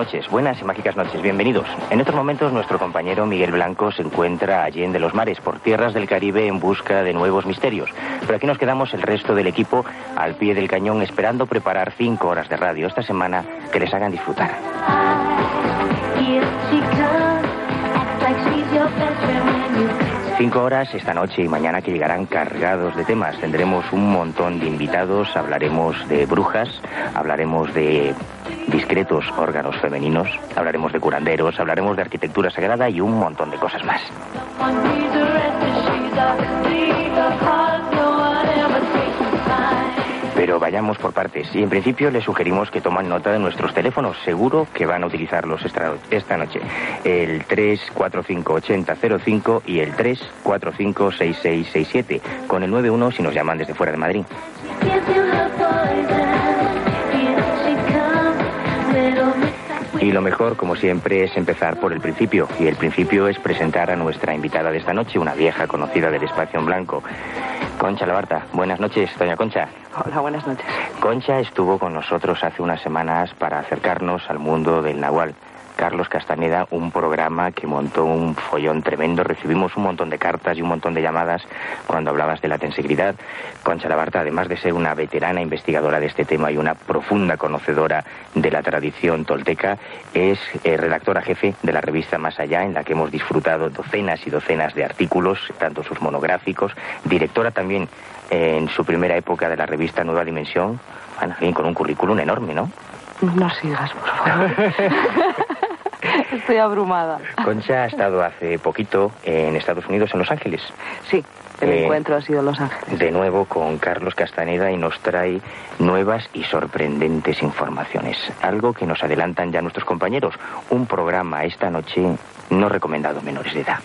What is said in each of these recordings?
Noches, buenas y mágicas noches, bienvenidos. En estos momentos nuestro compañero Miguel Blanco se encuentra allí en de los mares, por tierras del Caribe en busca de nuevos misterios. Pero aquí nos quedamos el resto del equipo al pie del cañón esperando preparar cinco horas de radio esta semana que les hagan disfrutar. Cinco horas esta noche y mañana que llegarán cargados de temas. Tendremos un montón de invitados, hablaremos de brujas, hablaremos de discretos órganos femeninos, hablaremos de curanderos, hablaremos de arquitectura sagrada y un montón de cosas más. Pero vayamos por partes. Y en principio les sugerimos que toman nota de nuestros teléfonos. Seguro que van a utilizarlos esta, esta noche. El 3458005 y el 3456667. Con el 91 si nos llaman desde fuera de Madrid. Y lo mejor, como siempre, es empezar por el principio. Y el principio es presentar a nuestra invitada de esta noche, una vieja conocida del espacio en blanco. Concha Labarta. Buenas noches, doña Concha. Hola, buenas noches. Concha estuvo con nosotros hace unas semanas para acercarnos al mundo del Nahual. Carlos Castaneda, un programa que montó un follón tremendo. Recibimos un montón de cartas y un montón de llamadas cuando hablabas de la tensegridad. Concha Labarta, además de ser una veterana investigadora de este tema y una profunda conocedora de la tradición tolteca, es eh, redactora jefe de la revista Más Allá, en la que hemos disfrutado docenas y docenas de artículos, tanto sus monográficos, directora también en su primera época de la revista Nueva Dimensión, bueno, con un currículum enorme, ¿no? No sigas, por favor. Estoy abrumada. Concha ha estado hace poquito en Estados Unidos, en Los Ángeles. Sí, el Eh, encuentro ha sido en Los Ángeles. De nuevo con Carlos Castaneda y nos trae nuevas y sorprendentes informaciones. Algo que nos adelantan ya nuestros compañeros. Un programa esta noche no recomendado a menores de edad.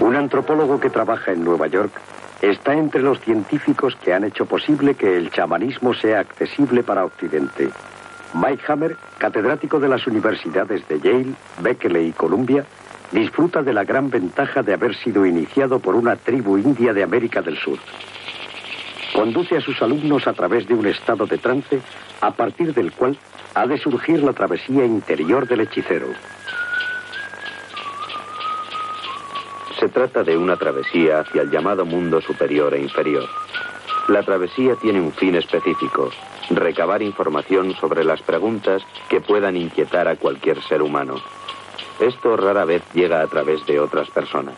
Un antropólogo que trabaja en Nueva York está entre los científicos que han hecho posible que el chamanismo sea accesible para Occidente. Mike Hammer, catedrático de las universidades de Yale, Berkeley y Columbia, disfruta de la gran ventaja de haber sido iniciado por una tribu india de América del Sur. Conduce a sus alumnos a través de un estado de trance a partir del cual ha de surgir la travesía interior del hechicero. Se trata de una travesía hacia el llamado mundo superior e inferior. La travesía tiene un fin específico, recabar información sobre las preguntas que puedan inquietar a cualquier ser humano. Esto rara vez llega a través de otras personas.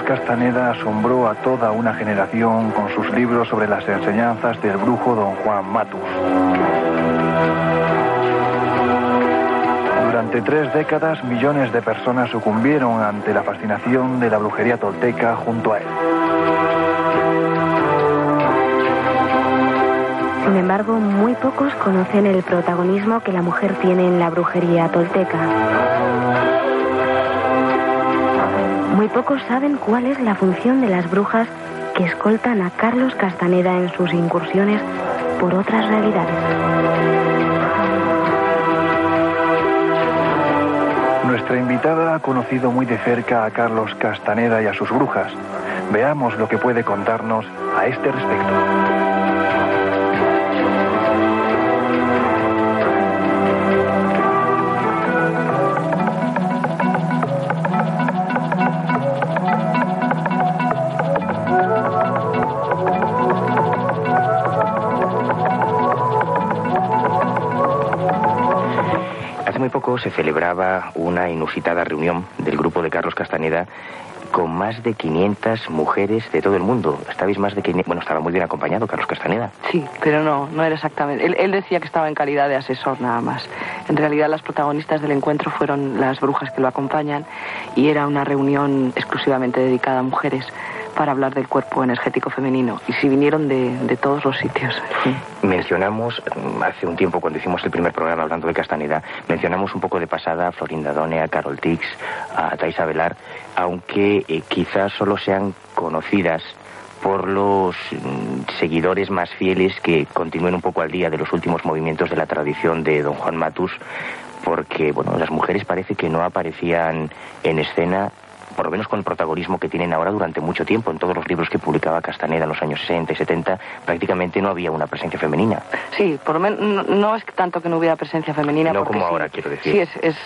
Castaneda asombró a toda una generación con sus libros sobre las enseñanzas del brujo don Juan Matus. Durante tres décadas, millones de personas sucumbieron ante la fascinación de la brujería tolteca junto a él. Sin embargo, muy pocos conocen el protagonismo que la mujer tiene en la brujería tolteca. Muy pocos saben cuál es la función de las brujas que escoltan a Carlos Castaneda en sus incursiones por otras realidades. Nuestra invitada ha conocido muy de cerca a Carlos Castaneda y a sus brujas. Veamos lo que puede contarnos a este respecto. Muy poco se celebraba una inusitada reunión del grupo de Carlos Castaneda con más de 500 mujeres de todo el mundo. Estabais más de 500... Bueno, estaba muy bien acompañado Carlos Castaneda. Sí, pero no, no era exactamente. Él, él decía que estaba en calidad de asesor nada más. En realidad las protagonistas del encuentro fueron las brujas que lo acompañan y era una reunión exclusivamente dedicada a mujeres para hablar del cuerpo energético femenino. Y sí vinieron de, de todos los sitios. Mencionamos mm, hace un tiempo, cuando hicimos el primer programa hablando de Castaneda, mencionamos un poco de pasada a Florinda Done, a Carol Tix, a Taisa Velar, aunque eh, quizás solo sean conocidas por los mm, seguidores más fieles que continúen un poco al día de los últimos movimientos de la tradición de don Juan Matus, porque bueno, las mujeres parece que no aparecían en escena por lo menos con el protagonismo que tienen ahora durante mucho tiempo. En todos los libros que publicaba Castaneda en los años 60 y 70 prácticamente no había una presencia femenina. Sí, por lo menos no, es tanto que no hubiera presencia femenina. No como ahora, quiero decir. Sí, es, es,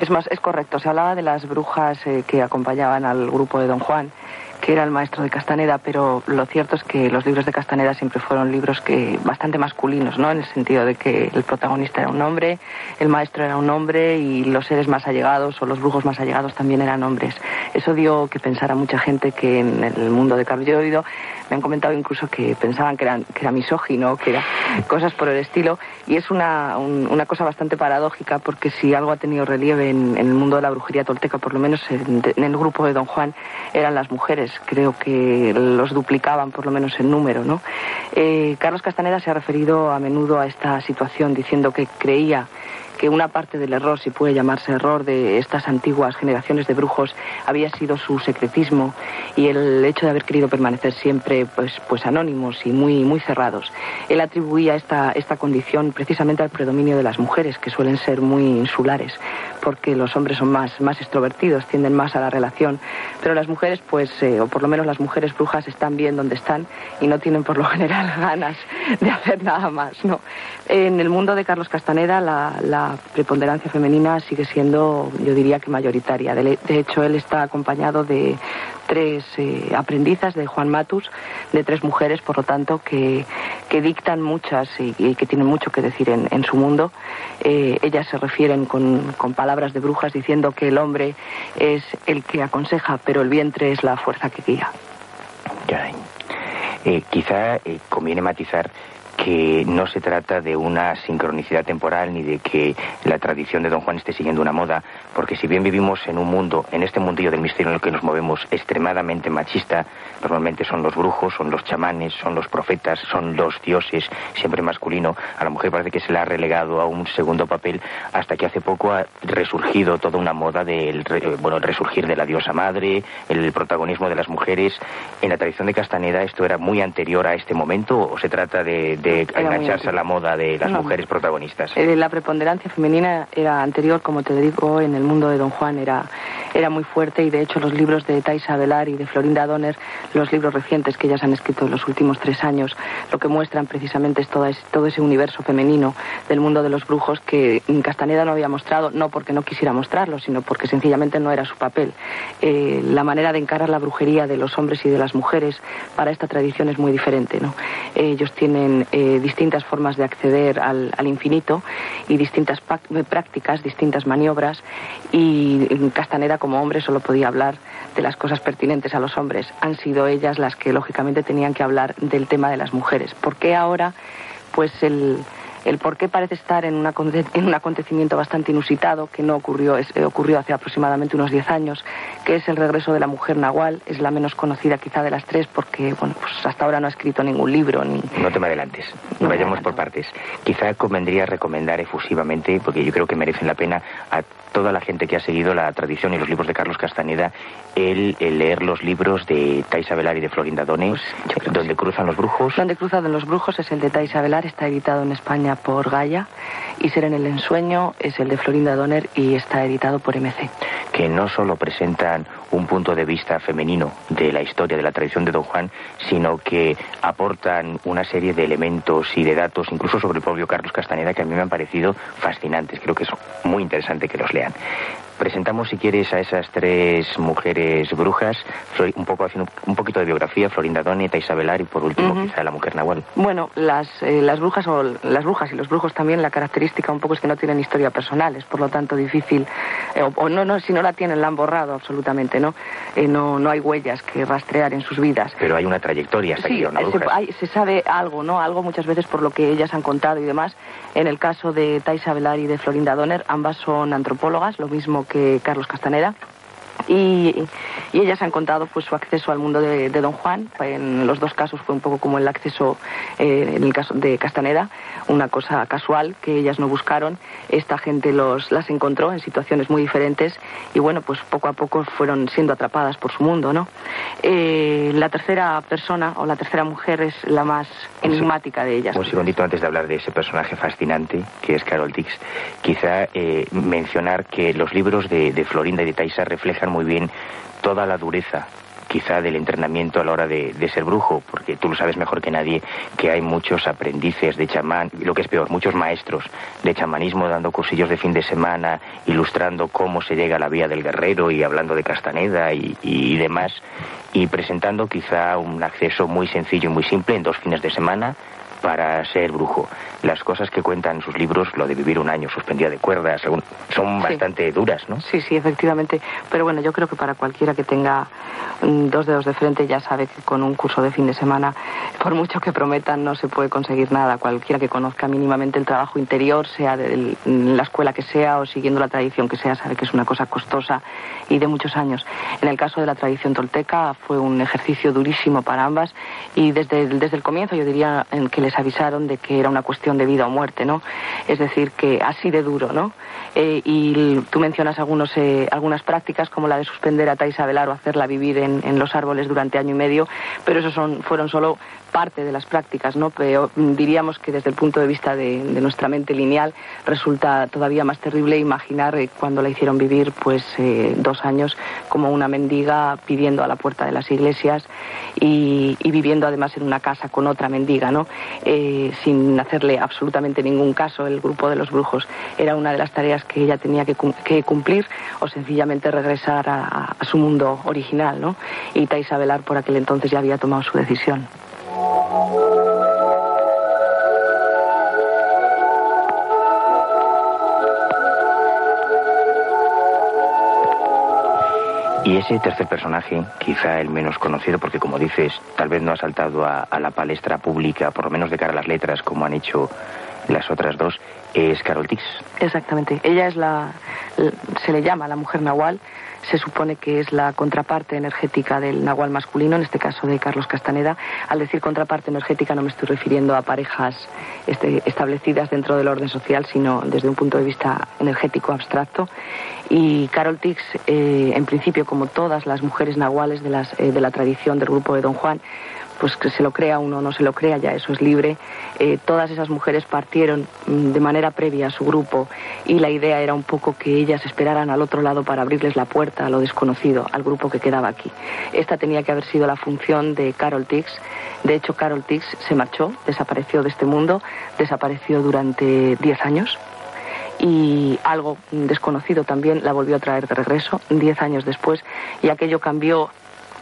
es, más, es correcto. Se hablaba de las brujas eh, que acompañaban al grupo de Don Juan que era el maestro de Castaneda, pero lo cierto es que los libros de Castaneda siempre fueron libros que bastante masculinos, ¿no? En el sentido de que el protagonista era un hombre, el maestro era un hombre y los seres más allegados o los brujos más allegados también eran hombres. Eso dio que pensar a mucha gente que en el mundo de Carlos Yo me han comentado incluso que pensaban que, eran, que era misógino, que era cosas por el estilo, y es una, una cosa bastante paradójica porque si algo ha tenido relieve en, el mundo de la brujería tolteca, por lo menos en, el grupo de Don Juan, eran las mujeres. Creo que los duplicaban por lo menos en número, ¿no? Eh, Carlos Castaneda se ha referido a menudo a esta situación diciendo que creía que una parte del error, si puede llamarse error, de estas antiguas generaciones de brujos había sido su secretismo y el hecho de haber querido permanecer siempre pues, pues anónimos y muy, muy cerrados. Él atribuía esta, esta condición precisamente al predominio de las mujeres, que suelen ser muy insulares, porque los hombres son más, más extrovertidos, tienden más a la relación, pero las mujeres, pues, eh, o por lo menos las mujeres brujas, están bien donde están y no tienen por lo general ganas de hacer nada más, ¿no? En el mundo de Carlos Castaneda, la preponderancia femenina sigue siendo, yo diría que mayoritaria. De, hecho, él está acompañado de tres eh, aprendizas de Juan Matus, de tres mujeres, por lo tanto, que, dictan muchas y, que tienen mucho que decir en, su mundo. Eh, ellas se refieren con, palabras de brujas diciendo que el hombre es el que aconseja, pero el vientre es la fuerza que guía. Eh, quizá conviene matizar que no se trata de una sincronicidad temporal ni de que la tradición de Don Juan esté siguiendo una moda, porque si bien vivimos en un mundo, en este mundillo del misterio en el que nos movemos, extremadamente machista, normalmente son los brujos, son los chamanes, son los profetas, son los dioses, siempre masculino, a la mujer parece que se la ha relegado a un segundo papel hasta que hace poco ha resurgido toda una moda del bueno, el resurgir de la diosa madre, el protagonismo de las mujeres. En la tradición de Castaneda esto era muy anterior a este momento o se trata de engancharse a la moda de las mujeres protagonistas. Eh, la preponderancia femenina era anterior, como te digo, en el mundo de Don Juan era, era muy fuerte y de hecho los libros de Taisa Velar y de Florinda Donner, los libros recientes que ellas han escrito en los últimos tres años, lo que muestran precisamente es todo, ese, todo ese universo femenino del mundo de los brujos que Castaneda no había mostrado, no porque no quisiera mostrarlo, sino porque sencillamente no era su papel. Eh, la manera de encarar la brujería de los hombres y de las mujeres para esta tradición es muy diferente. ¿no? Ellos tienen eh, distintas formas de acceder al, infinito y distintas prácticas, distintas maniobras. Y Castaneda, como hombre, solo podía hablar de las cosas pertinentes a los hombres. Han sido ellas las que, lógicamente, tenían que hablar del tema de las mujeres. ¿Por qué ahora? Pues el, el por qué parece estar en, en un acontecimiento bastante inusitado que no ocurrió, es, eh, ocurrió hace aproximadamente unos 10 años, que es el regreso de la mujer nahual. Es la menos conocida quizá de las tres porque, bueno, pues hasta ahora no ha escrito ningún libro. Ni... No te me adelantes, no vayamos por partes. Quizá convendría recomendar efusivamente, porque yo creo que merecen la pena a toda la gente que ha seguido la tradición y los libros de Carlos Castaneda, el, leer los libros de Taisa Velar y de Florinda Dones, pues, donde cruzan los brujos. Donde cruzan los brujos es el de Taisa Velar, está editado en España por Gaia, y Ser en el ensueño es el de Florinda Donner y está editado por MC. Que no solo presentan un punto de vista femenino de la historia, de la tradición de Don Juan, sino que aportan una serie de elementos y de datos, incluso sobre el propio Carlos Castaneda, que a mí me han parecido fascinantes. Creo que es muy interesante que los lean. Presentamos, si quieres, a esas tres mujeres brujas, un poco haciendo un poquito de biografía, Florinda Doneta, Isabelar y por último quizá la mujer Nahual. Bueno, las, eh, las brujas o las brujas y los brujos también, la característica un poco es que no tienen historia personal, es por lo tanto difícil, eh, o, no, no, si no la tienen la han borrado absolutamente, ¿no? Eh, no, no hay huellas que rastrear en sus vidas. Pero hay una trayectoria hasta sí, se, se sabe algo, ¿no? Algo muchas veces por lo que ellas han contado y demás. En el caso de Taisa Velar y de Florinda Donner, ambas son antropólogas, lo mismo que Carlos Castaneda. Y, ellas han contado pues su acceso al mundo de, Don Juan. En los dos casos fue un poco como el acceso eh, en el caso de Castaneda, una cosa casual que ellas no buscaron. Esta gente los, las encontró en situaciones muy diferentes y bueno, pues poco a poco fueron siendo atrapadas por su mundo, ¿no? Eh, la tercera persona o la tercera mujer es la más enigmática de ellas. Un segundito antes de hablar de ese personaje fascinante que es Carol Dix, quizá eh, mencionar que los libros de, de Florinda y de Taisa reflejan muy bien toda la dureza quizá del entrenamiento a la hora de, ser brujo, porque tú lo sabes mejor que nadie que hay muchos aprendices de chamán, lo que es peor, muchos maestros de chamanismo dando cursillos de fin de semana, ilustrando cómo se llega a la vía del guerrero y hablando de Castaneda y, demás, y presentando quizá un acceso muy sencillo y muy simple en dos fines de semana para ser brujo. Las cosas que cuentan sus libros, lo de vivir un año suspendida de cuerdas, son bastante duras, ¿no? Sí, sí, efectivamente. Pero bueno, yo creo que para cualquiera que tenga mm, dos dedos de frente ya sabe que con un curso de fin de semana, por mucho que prometan, no se puede conseguir nada. Cualquiera que conozca mínimamente el trabajo interior, sea de la escuela que sea o siguiendo la tradición que sea, sabe que es una cosa costosa y de muchos años. En el caso de la tradición tolteca fue un ejercicio durísimo para ambas y desde desde el comienzo yo diría que les avisaron de que era una cuestión de vida o muerte, ¿no? Es decir, que así de duro, ¿no? Eh, y tú mencionas algunos, eh, algunas prácticas como la de suspender a Taisa Velar o hacerla vivir en, en, los árboles durante año y medio, pero esos son, fueron solo parte de las prácticas, ¿no? Pero diríamos que desde el punto de vista de, nuestra mente lineal resulta todavía más terrible imaginar eh, cuando la hicieron vivir pues eh, dos años como una mendiga pidiendo a la puerta de las iglesias y, viviendo además en una casa con otra mendiga, ¿no? Eh, sin hacerle absolutamente ningún caso el grupo de los brujos. Era una de las tareas que ella tenía que, cumplir o sencillamente regresar a, su mundo original, ¿no? Y Taisa Velar por aquel entonces ya había tomado su decisión. Y ese tercer personaje, quizá el menos conocido, porque como dices, tal vez no ha saltado a, la palestra pública, por lo menos de cara a las letras, como han hecho las otras dos, es Carol Tix. Exactamente. Ella es la, se le llama la mujer nahual, se supone que es la contraparte energética del nahual masculino, en este caso de Carlos Castaneda. Al decir contraparte energética no me estoy refiriendo a parejas este, establecidas dentro del orden social, sino desde un punto de vista energético abstracto. Y Carol Tix, eh, en principio, como todas las mujeres nahuales de, las, eh, de la tradición del grupo de Don Juan, pues que se lo crea uno o no se lo crea, ya eso es libre. Eh, todas esas mujeres partieron mm, de manera previa a su grupo y la idea era un poco que ellas esperaran al otro lado para abrirles la puerta a lo desconocido, al grupo que quedaba aquí. Esta tenía que haber sido la función de Carol Tix. De hecho, Carol Tix se marchó, desapareció de este mundo, desapareció durante 10 años y algo desconocido también la volvió a traer de regreso 10 años después y aquello cambió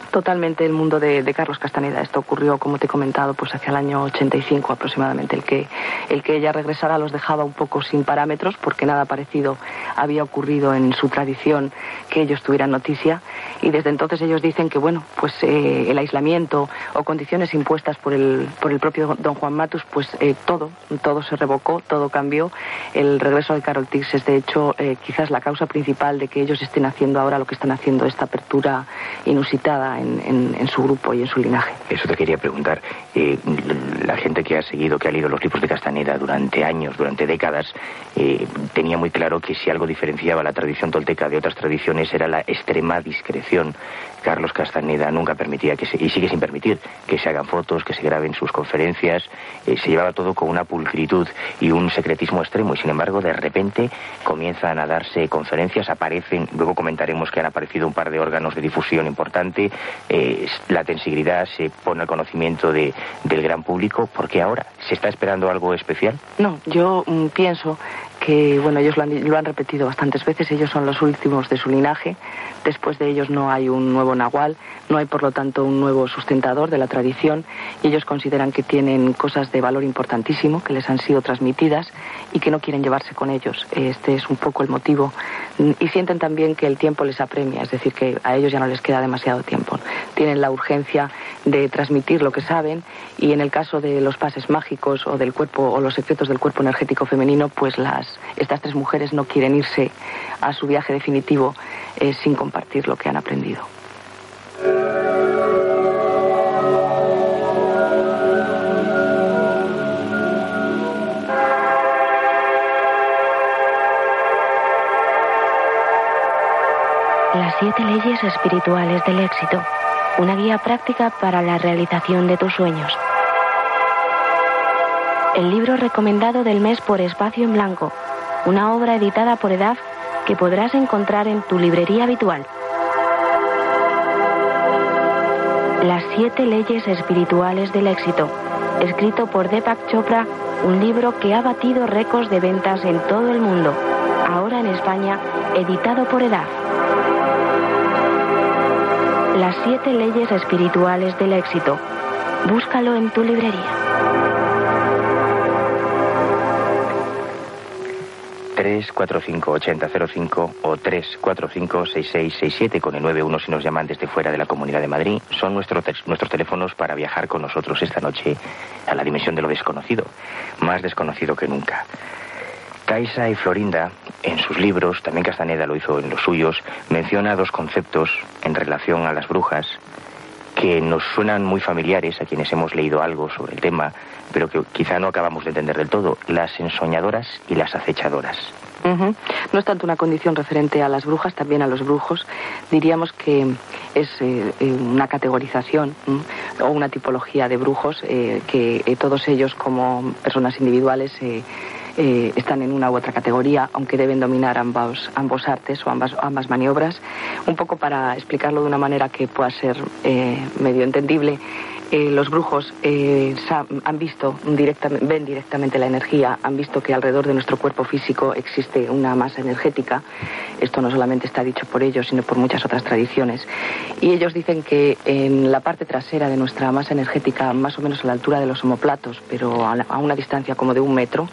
totalmente el mundo de, Carlos Castaneda. Esto ocurrió, como te he comentado, pues hacia el año 85 aproximadamente. El que, el que ella regresara los dejaba un poco sin parámetros porque nada parecido había ocurrido en su tradición que ellos tuvieran noticia. Y desde entonces ellos dicen que, bueno, pues eh, el aislamiento o condiciones impuestas por el, por el propio don Juan Matus, pues eh, todo, todo se revocó, todo cambió. El regreso de Carol Tix es, de hecho, eh, quizás la causa principal de que ellos estén haciendo ahora lo que están haciendo, esta apertura inusitada en, su grupo y en su linaje. Eso te quería preguntar. Eh, la gente que ha seguido, que ha leído los libros de Castaneda durante años, durante décadas, eh, tenía muy claro que si algo diferenciaba la tradición tolteca de otras tradiciones era la extrema discreción. Carlos Castaneda nunca permitía que se, y sigue sin permitir que se hagan fotos, que se graben sus conferencias. Eh, se llevaba todo con una pulcritud y un secretismo extremo. Y sin embargo, de repente comienzan a darse conferencias, aparecen, luego comentaremos que han aparecido un par de órganos de difusión importante, eh, la tensibilidad se pone al conocimiento de, del gran público, porque ahora se está esperando algo especial. No, yo mm, pienso que, bueno, ellos lo han, lo han, repetido bastantes veces, ellos son los últimos de su linaje, después de ellos no hay un nuevo nahual, no hay por lo tanto un nuevo sustentador de la tradición y ellos consideran que tienen cosas de valor importantísimo que les han sido transmitidas y que no quieren llevarse con ellos. Este es un poco el motivo y sienten también que el tiempo les apremia, es decir, que a ellos ya no les queda demasiado tiempo. Tienen la urgencia de transmitir lo que saben y en el caso de los pases mágicos o del cuerpo o los secretos del cuerpo energético femenino, pues las estas tres mujeres no quieren irse a su viaje definitivo eh, sin compartir lo que han aprendido. Siete leyes espirituales del éxito. Una guía práctica para la realización de tus sueños. El libro recomendado del mes por Espacio en Blanco. Una obra editada por EDAF que podrás encontrar en tu librería habitual. Las siete leyes espirituales del éxito. Escrito por Deepak Chopra, un libro que ha batido récords de ventas en todo el mundo. Ahora en España, editado por EDAF. Las siete leyes espirituales del éxito. Búscalo en tu librería. 345-8005 o 345-6667 con el 91 si nos llaman desde fuera de la Comunidad de Madrid son nuestros nuestros teléfonos para viajar con nosotros esta noche a la dimensión de lo desconocido, más desconocido que nunca. Kaisa y Florinda, en sus libros, también Castaneda lo hizo en los suyos, menciona dos conceptos en relación a las brujas que nos suenan muy familiares a quienes hemos leído algo sobre el tema, pero que quizá no acabamos de entender del todo, las ensoñadoras y las acechadoras. No es tanto una condición referente a las brujas, también a los brujos. Diríamos que es eh, eh, una categorización o una tipología de brujos eh, que todos ellos como personas individuales eh, están en una u otra categoría, aunque deben dominar ambos, ambos artes o ambas, ambas maniobras. Un poco para explicarlo de una manera que pueda ser eh, medio entendible, eh, los brujos eh, han visto directamente, ven directamente la energía, han visto que alrededor de nuestro cuerpo físico existe una masa energética. Esto no solamente está dicho por ellos, sino por muchas otras tradiciones. Y ellos dicen que en la parte trasera de nuestra masa energética, más o menos a la altura de los homoplatos, pero a, una distancia como de un metro,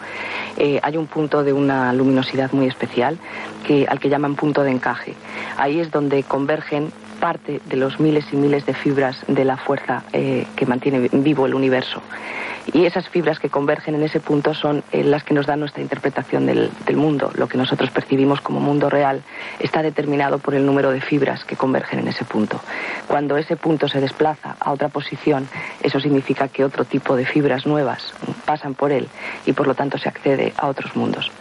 eh, hay un punto de una luminosidad muy especial que, al que llaman punto de encaje. Ahí es donde convergen parte de los miles y miles de fibras de la fuerza eh, que mantiene vivo el universo. Y esas fibras que convergen en ese punto son eh, las que nos dan nuestra interpretación del, mundo. Lo que nosotros percibimos como mundo real está determinado por el número de fibras que convergen en ese punto. Cuando ese punto se desplaza a otra posición, eso significa que otro tipo de fibras nuevas pasan por él y por lo tanto se accede a otros mundos.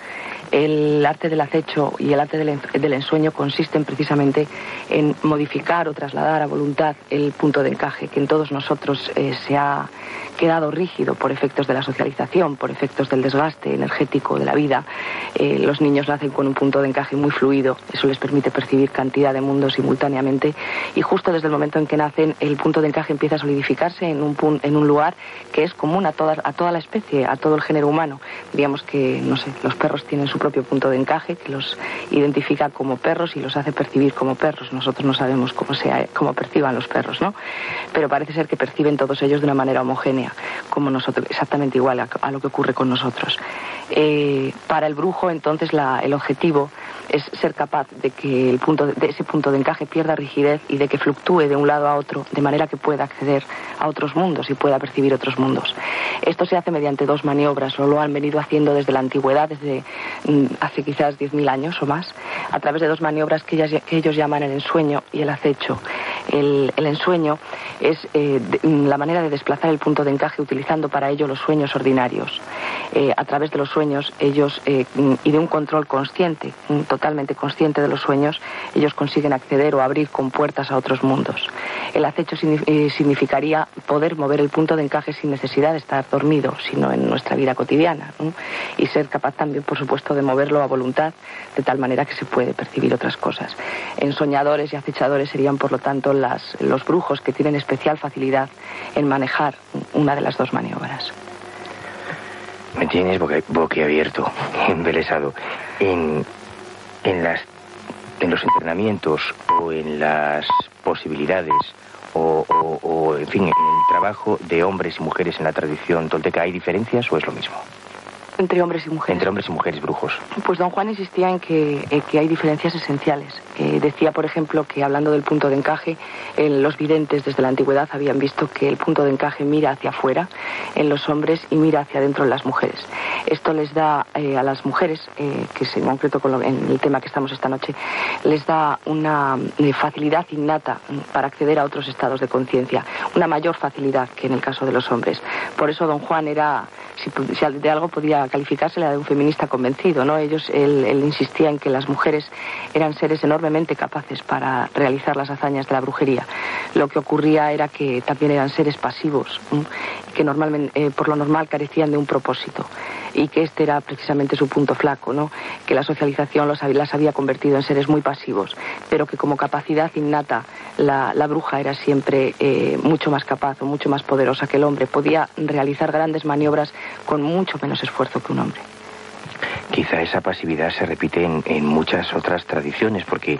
El arte del acecho y el arte del ensueño consisten precisamente en modificar o trasladar a voluntad el punto de encaje que en todos nosotros eh, se ha quedado rígido por efectos de la socialización, por efectos del desgaste energético de la vida. Eh, los niños nacen con un punto de encaje muy fluido, eso les permite percibir cantidad de mundos simultáneamente y justo desde el momento en que nacen el punto de encaje empieza a solidificarse en un, en un lugar que es común a toda, a toda la especie, a todo el género humano. Diríamos que, no sé, los perros tienen su propio punto de encaje que los identifica como perros y los hace percibir como perros. Nosotros no sabemos cómo, sea, cómo perciban los perros, ¿no? Pero parece ser que perciben todos ellos de una manera homogénea como nosotros, exactamente igual a, lo que ocurre con nosotros. Eh, para el brujo, entonces, el objetivo es ser capaz de que el punto de ese punto de encaje pierda rigidez y de que fluctúe de un lado a otro, de manera que pueda acceder a otros mundos y pueda percibir otros mundos. Esto se hace mediante dos maniobras, o lo han venido haciendo desde la antigüedad, desde mm, hace quizás 10.000 años o más, a través de dos maniobras que, ellos llaman el ensueño y el acecho. El, ensueño es eh, mm, la manera de desplazar el punto de encaje utilizando para ello los sueños ordinarios. Eh, a través de los sueños, ellos, eh, mm, y de un control consciente, totalmente consciente de los sueños, ellos consiguen acceder o abrir con puertas a otros mundos. El acecho significaría poder mover el punto de encaje sin necesidad de estar dormido, sino en nuestra vida cotidiana. Y ser capaz también, por supuesto, de moverlo a voluntad, de tal manera que se puede percibir otras cosas. Ensoñadores y acechadores serían, por lo tanto, las, los brujos que tienen especial facilidad en manejar una de las dos maniobras. Me tienes boquiabierto, embelesado. En, en, las, en los entrenamientos o en las posibilidades o, o, en fin, en el trabajo de hombres y mujeres en la tradición tolteca, ¿hay diferencias o es lo mismo? Entre hombres y mujeres. Entre hombres y mujeres brujos. Pues don Juan insistía en que, eh, que hay diferencias esenciales. Eh, decía, por ejemplo, que hablando del punto de encaje, los videntes desde la antigüedad habían visto que el punto de encaje mira hacia afuera en los hombres y mira hacia adentro en las mujeres. Esto les da a las mujeres, que es en concreto con en el tema que estamos esta noche, les da una facilidad innata para acceder a otros estados de conciencia, una mayor facilidad que en el caso de los hombres. Por eso don Juan era si, de algo podía calificarse la de un feminista convencido, ¿no? Ellos, él, insistía en que las mujeres eran seres enormemente capaces para realizar las hazañas de la brujería. Lo que ocurría era que también eran seres pasivos, que normalmente, eh, por lo normal carecían de un propósito y que este era precisamente su punto flaco, ¿no? Que la socialización los, las había convertido en seres muy pasivos, pero que como capacidad innata la, bruja era siempre eh, mucho más capaz o mucho más poderosa que el hombre. Podía realizar grandes maniobras con mucho menos esfuerzo que un hombre. Quizá esa pasividad se repite en, muchas otras tradiciones, porque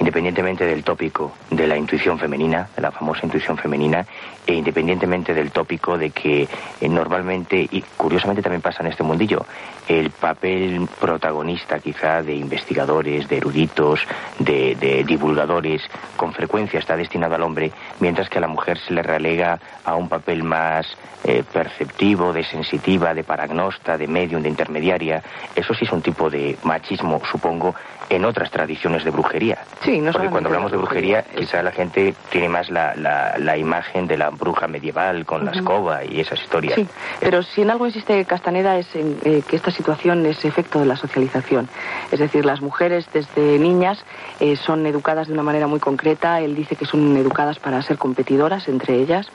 independientemente del tópico de la intuición femenina, de la famosa intuición femenina, e independientemente del tópico de que eh, normalmente, y curiosamente también pasa en este mundillo, el papel protagonista quizá de investigadores, de eruditos, de, divulgadores, con frecuencia está destinado al hombre, mientras que a la mujer se le relega a un papel más eh, perceptivo, de sensitiva, de paragnosta, de medium, de intermediaria. Eso sí es un tipo de machismo, supongo, en otras tradiciones de brujería. Sí, no Porque cuando hablamos de brujería, quizá la gente tiene más la, la, imagen de la bruja medieval con la escoba y esas historias. Sí, pero si en algo insiste Castaneda es en eh, que esta situación es efecto de la socialización. Es decir, las mujeres desde niñas eh, son educadas de una manera muy concreta. Él dice que son educadas para ser competidoras entre ellas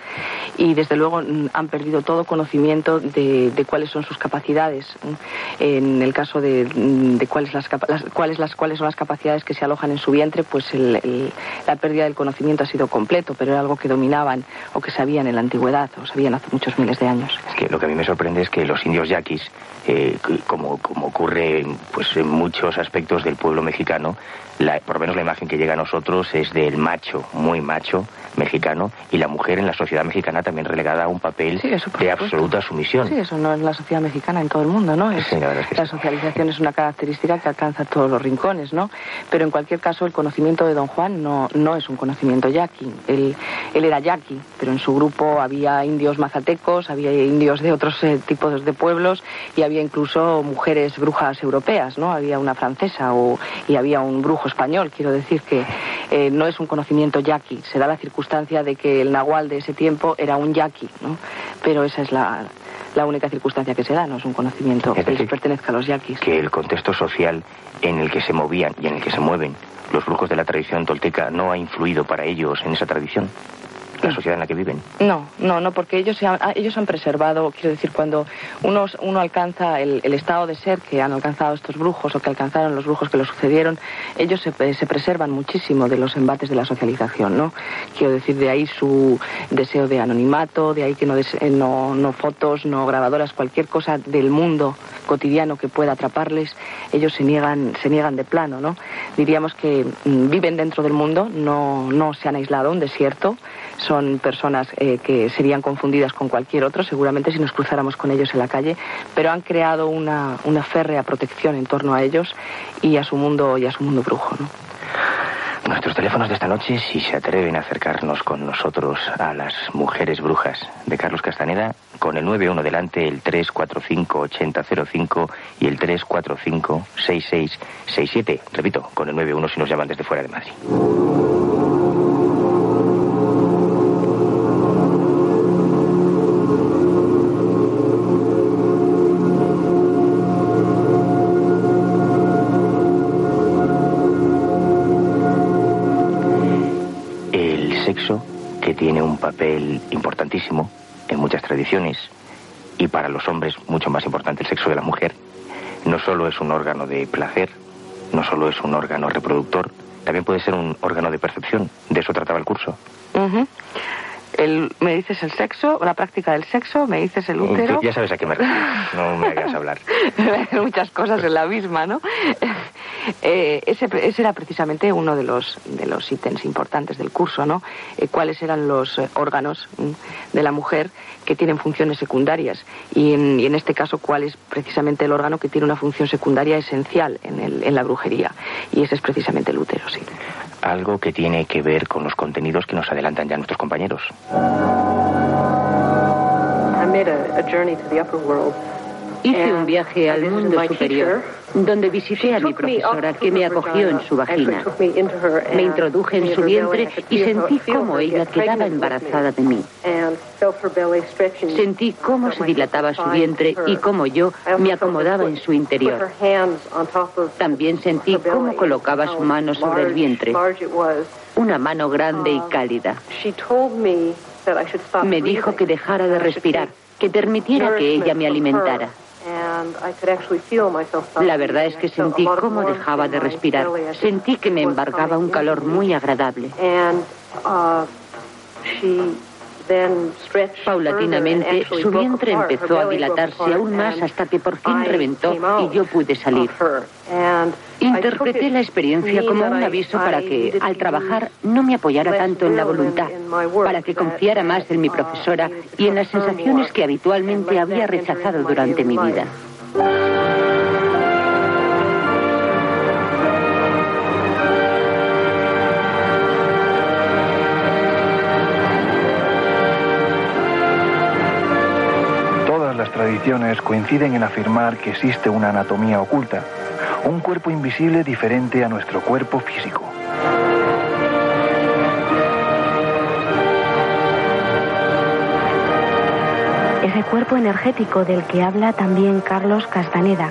y desde luego mm, han perdido todo conocimiento de, cuáles son sus capacidades. En el caso de, mm, de cuáles, las, cuáles las cuáles son las capacidades que se alojan en su vientre, pues la pérdida del conocimiento ha sido completo, pero era algo que dominaban o que sabían en la antigüedad o sabían hace muchos miles de años. Es que lo que a mí me sorprende es que los indios yaquis, eh, como, como ocurre pues, en muchos aspectos del pueblo mexicano, la, por lo menos la imagen que llega a nosotros es del macho, muy macho, mexicano, y la mujer en la sociedad mexicana también relegada a un papel de absoluta sumisión. Sí, eso no es la sociedad mexicana en todo el mundo, ¿no? Es, la, socialización es una característica que alcanza todos los rincones, ¿no? Pero en cualquier caso, el conocimiento de don Juan no, no es un conocimiento yaqui. Él, él era yaqui, pero en su grupo había indios mazatecos, había indios de otros eh, tipos de pueblos y había incluso mujeres brujas europeas, ¿no? Había una francesa o, y había un brujo español. Quiero decir que eh, no es un conocimiento yaqui. Se da la circunstancia de que el nahual de ese tiempo era un yaqui, ¿no? Pero esa es la, única circunstancia que se da, no es un conocimiento que pertenezca a los yaquis. Que el contexto social en el que se movían y en el que se mueven los brujos de la tradición tolteca no ha influido para ellos en esa tradición la sociedad en la que viven. No, no, no, porque ellos, han, ah, ellos han preservado, quiero decir, cuando uno, uno alcanza el, estado de ser que han alcanzado estos brujos o que alcanzaron los brujos que los sucedieron, ellos se, se preservan muchísimo de los embates de la socialización, ¿no? Quiero decir, de ahí su deseo de anonimato, de ahí que no, no, no fotos, no grabadoras, cualquier cosa del mundo cotidiano que pueda atraparles, ellos se niegan, se niegan de plano, ¿no? Diríamos que mm, viven dentro del mundo, no, no se han aislado, un desierto, son personas eh, que serían confundidas con cualquier otro, seguramente si nos cruzáramos con ellos en la calle, pero han creado una, una férrea protección en torno a ellos y a su mundo y a su mundo brujo. Nuestros teléfonos de esta noche, si se atreven a acercarnos con nosotros a las mujeres brujas de Carlos Castaneda, con el 91 delante, el 345-8005 y el 345-6667. Repito, con el 91 si nos llaman desde fuera de Madrid. Importantísimo en muchas tradiciones y para los hombres mucho más importante el sexo de la mujer. No solo es un órgano de placer, no solo es un órgano reproductor, también puede ser un órgano de percepción. De eso trataba el curso. el, me dices el sexo, la práctica del sexo, me dices el útero. Ya sabes a qué me refiero, no me hagas hablar. Muchas cosas en la misma, ¿no? Eh, ese, era precisamente uno de los, de los ítems importantes del curso, ¿no? Eh, cuáles eran los eh, órganos mm, de la mujer que tienen funciones secundarias y en, este caso cuál es precisamente el órgano que tiene una función secundaria esencial en, el, en la brujería y ese es precisamente el útero, sí. Algo que tiene que ver con los contenidos que nos adelantan ya nuestros compañeros. Hice un viaje al mundo superior, donde visité a mi profesora que me acogió en su vagina. Me introduje en su vientre y sentí cómo ella quedaba embarazada de mí. Sentí cómo se dilataba su vientre y cómo yo me acomodaba en su interior. También sentí cómo colocaba su mano sobre el vientre, una mano grande y cálida. Me dijo que dejara de respirar, que permitiera que ella me alimentara. La verdad es que sentí cómo dejaba de respirar. Sentí que me embargaba un calor muy agradable. Paulatinamente, su vientre empezó a dilatarse aún más hasta que por fin reventó y yo pude salir. Interpreté la experiencia como un aviso para que, al trabajar, no me apoyara tanto en la voluntad, para que confiara más en mi profesora y en las sensaciones que habitualmente había rechazado durante mi vida. Coinciden en afirmar que existe una anatomía oculta, un cuerpo invisible diferente a nuestro cuerpo físico. Ese cuerpo energético del que habla también Carlos Castaneda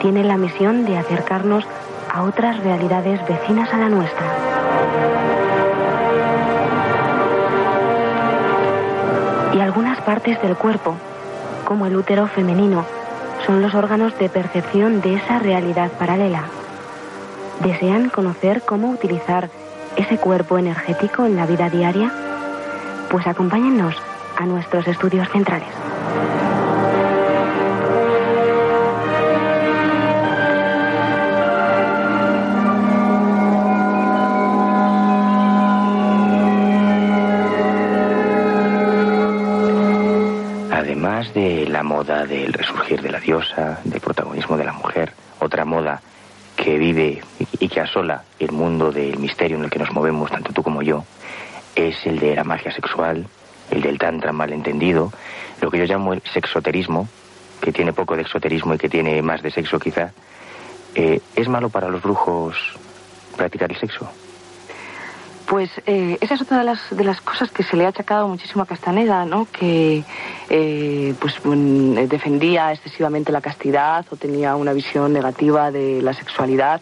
tiene la misión de acercarnos a otras realidades vecinas a la nuestra. Y algunas partes del cuerpo como el útero femenino son los órganos de percepción de esa realidad paralela. ¿Desean conocer cómo utilizar ese cuerpo energético en la vida diaria? Pues acompáñennos a nuestros estudios centrales. De la moda del resurgir de la diosa, del protagonismo de la mujer, otra moda que vive y que asola el mundo del misterio en el que nos movemos, tanto tú como yo, es el de la magia sexual, el del tantra malentendido, lo que yo llamo el sexoterismo, que tiene poco de exoterismo y que tiene más de sexo quizá. Eh, ¿Es malo para los brujos practicar el sexo? Pues eh, esa es otra de las, de las cosas que se le ha achacado muchísimo a Castaneda, ¿no? Que eh, pues defendía excesivamente la castidad o tenía una visión negativa de la sexualidad.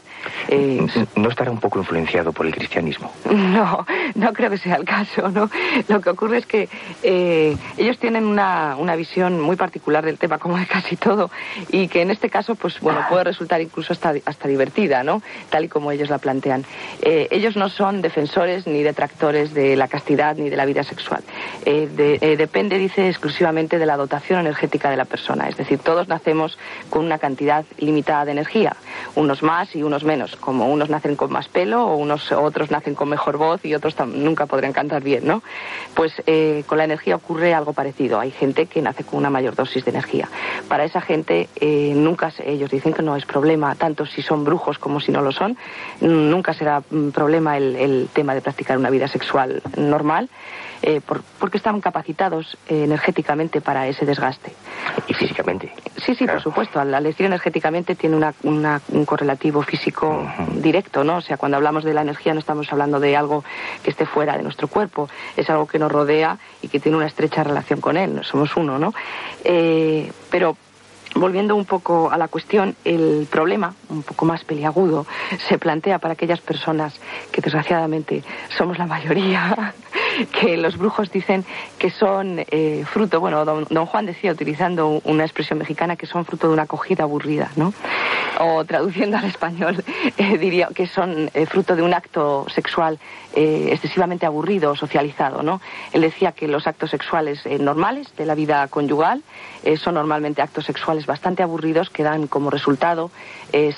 Eh, ¿No estará un poco influenciado por el cristianismo? No, no creo que sea el caso, ¿no? Lo que ocurre es que ellos tienen una, una visión muy particular del tema, como de casi todo, y que en este caso, pues bueno, puede resultar incluso hasta, hasta divertida, ¿no? Tal y como ellos la plantean. ellos no son defensores ni detractores de la castidad ni de la vida sexual. Eh, eh, depende, dice, exclusivamente de la dotación energética de la persona. Es decir, todos nacemos con una cantidad limitada de energía, unos más y unos menos, como unos nacen con más pelo o unos otros nacen con mejor voz y otros nunca podrían cantar bien, ¿no? Pues eh, con la energía ocurre algo parecido. Hay gente que nace con una mayor dosis de energía. Para esa gente nunca ellos dicen que no es problema, tanto si son brujos como si no lo son, nunca será mm, problema el, el tema de practicar una vida sexual normal, eh, porque están capacitados eh, energéticamente para ese desgaste. ¿Y físicamente? Sí, sí, por supuesto. La lección energéticamente tiene un correlativo físico directo, ¿no? O sea, cuando hablamos de la energía no estamos hablando de algo que esté fuera de nuestro cuerpo, es algo que nos rodea y que tiene una estrecha relación con él, somos uno, ¿no? Eh, pero Volviendo un poco a la cuestión, el problema, un poco más peliagudo, se plantea para aquellas personas que desgraciadamente somos la mayoría que los brujos dicen que son eh, fruto, bueno, don, Juan decía, utilizando una expresión mexicana, que son fruto de una acogida aburrida, ¿no? O traduciendo al español, eh, diría que son eh, fruto de un acto sexual excesivamente aburrido o socializado, ¿no? Él decía que los actos sexuales normales de la vida conyugal son normalmente actos sexuales bastante aburridos que dan como resultado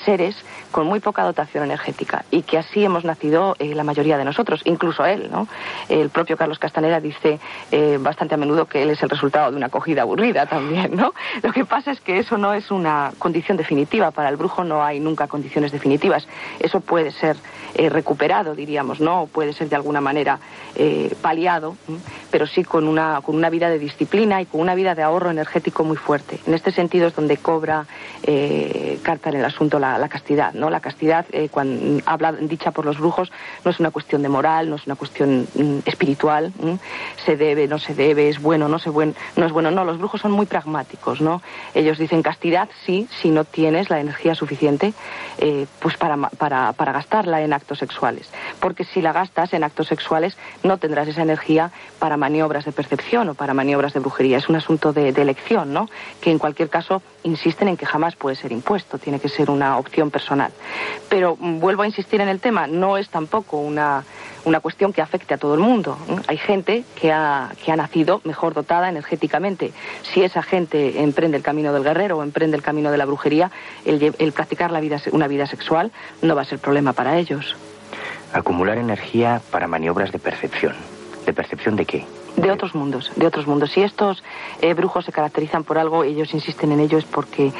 seres con muy poca dotación energética y que así hemos nacido la mayoría de nosotros, incluso él, ¿no? El propio Carlos Castaneda dice eh, bastante a menudo que él es el resultado de una acogida aburrida también, ¿no? Lo que pasa es que eso no es una condición definitiva. Para el brujo no hay nunca condiciones definitivas. Eso puede ser eh, recuperado, diríamos, ¿no? O puede ser de alguna manera eh, paliado, pero sí con una, con una vida de disciplina y con una vida de ahorro energético muy fuerte. En este sentido es donde cobra carta en el asunto la, castidad. La castidad, cuando habla dicha por los brujos, no es una cuestión de moral, no es una cuestión mm, espiritual, se debe, no se debe, es bueno, no, no es bueno. No, los brujos son muy pragmáticos, ¿no? Ellos dicen castidad, sí, si no tienes la energía suficiente eh, pues para, gastarla en actos sexuales. Porque si la gastas en actos sexuales, no tendrás esa energía para maniobras de percepción o para maniobras de brujería. Es un asunto de, de elección, ¿no? Que en cualquier caso insisten en que jamás puede ser impuesto, tiene que ser una opción personal. Pero mm, vuelvo a insistir en el tema, no es tampoco una una cuestión que afecte a todo el mundo. Hay gente que ha, que ha nacido mejor dotada energéticamente. Si esa gente emprende el camino del guerrero o emprende el camino de la brujería, el, el practicar la vida, una vida sexual no va a ser problema para ellos. Acumular energía para maniobras de percepción. ¿De percepción de qué? De otros mundos, de otros mundos. Si estos eh, brujos se caracterizan por algo, ellos insisten en ello, es porque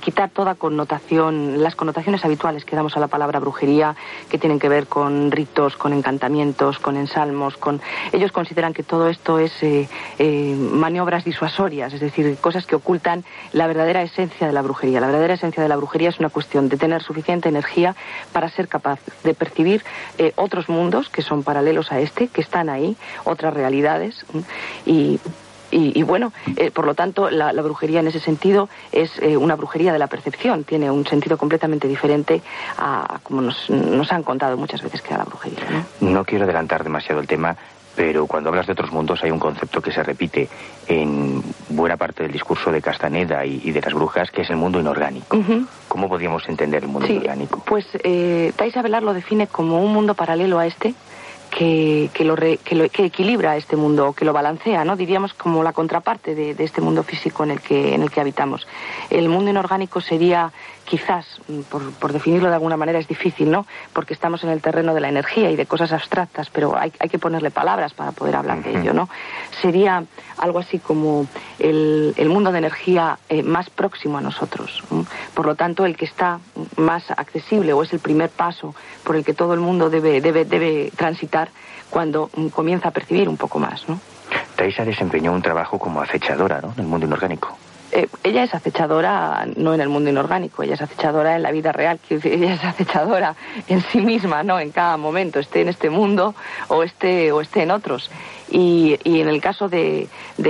quitar toda connotación, las connotaciones habituales que damos a la palabra brujería, que tienen que ver con ritos, con encantamientos, con ensalmos, con... Ellos consideran que todo esto es eh, eh, maniobras disuasorias, es decir, cosas que ocultan la verdadera esencia de la brujería. La verdadera esencia de la brujería es una cuestión de tener suficiente energía para ser capaz de percibir otros mundos que son paralelos a este, que están ahí, otras realidades y, bueno, eh, por lo tanto, la, brujería en ese sentido es eh, una brujería de la percepción, tiene un sentido completamente diferente a, como nos, han contado muchas veces que era la brujería. ¿no? quiero adelantar demasiado el tema, pero cuando hablas de otros mundos hay un concepto que se repite en buena parte del discurso de Castaneda y, de las brujas, que es el mundo inorgánico. ¿Cómo podríamos entender el mundo inorgánico? Pues eh, Thais Avelar lo define como un mundo paralelo a este, que, que, lo que, equilibra este mundo, que lo balancea, ¿no? Diríamos como la contraparte de, de, este mundo físico en el, que, en el que habitamos. El mundo inorgánico sería quizás, mm, por, definirlo de alguna manera, es difícil, ¿no? Porque estamos en el terreno de la energía y de cosas abstractas, pero hay, que ponerle palabras para poder hablar de ello, ¿no? Sería algo así como el, mundo de energía eh, más próximo a nosotros. Por lo tanto, el que está más accesible o es el primer paso por el que todo el mundo debe, debe, debe transitar cuando mm, comienza a percibir un poco más, ¿no? Taisa desempeñó un trabajo como acechadora, ¿no? En el mundo inorgánico. Eh, ella es acechadora no en el mundo inorgánico, ella es acechadora en la vida real, ella es acechadora en sí misma, ¿no? En cada momento, esté en este mundo o esté, o esté en otros. Y, en el caso de,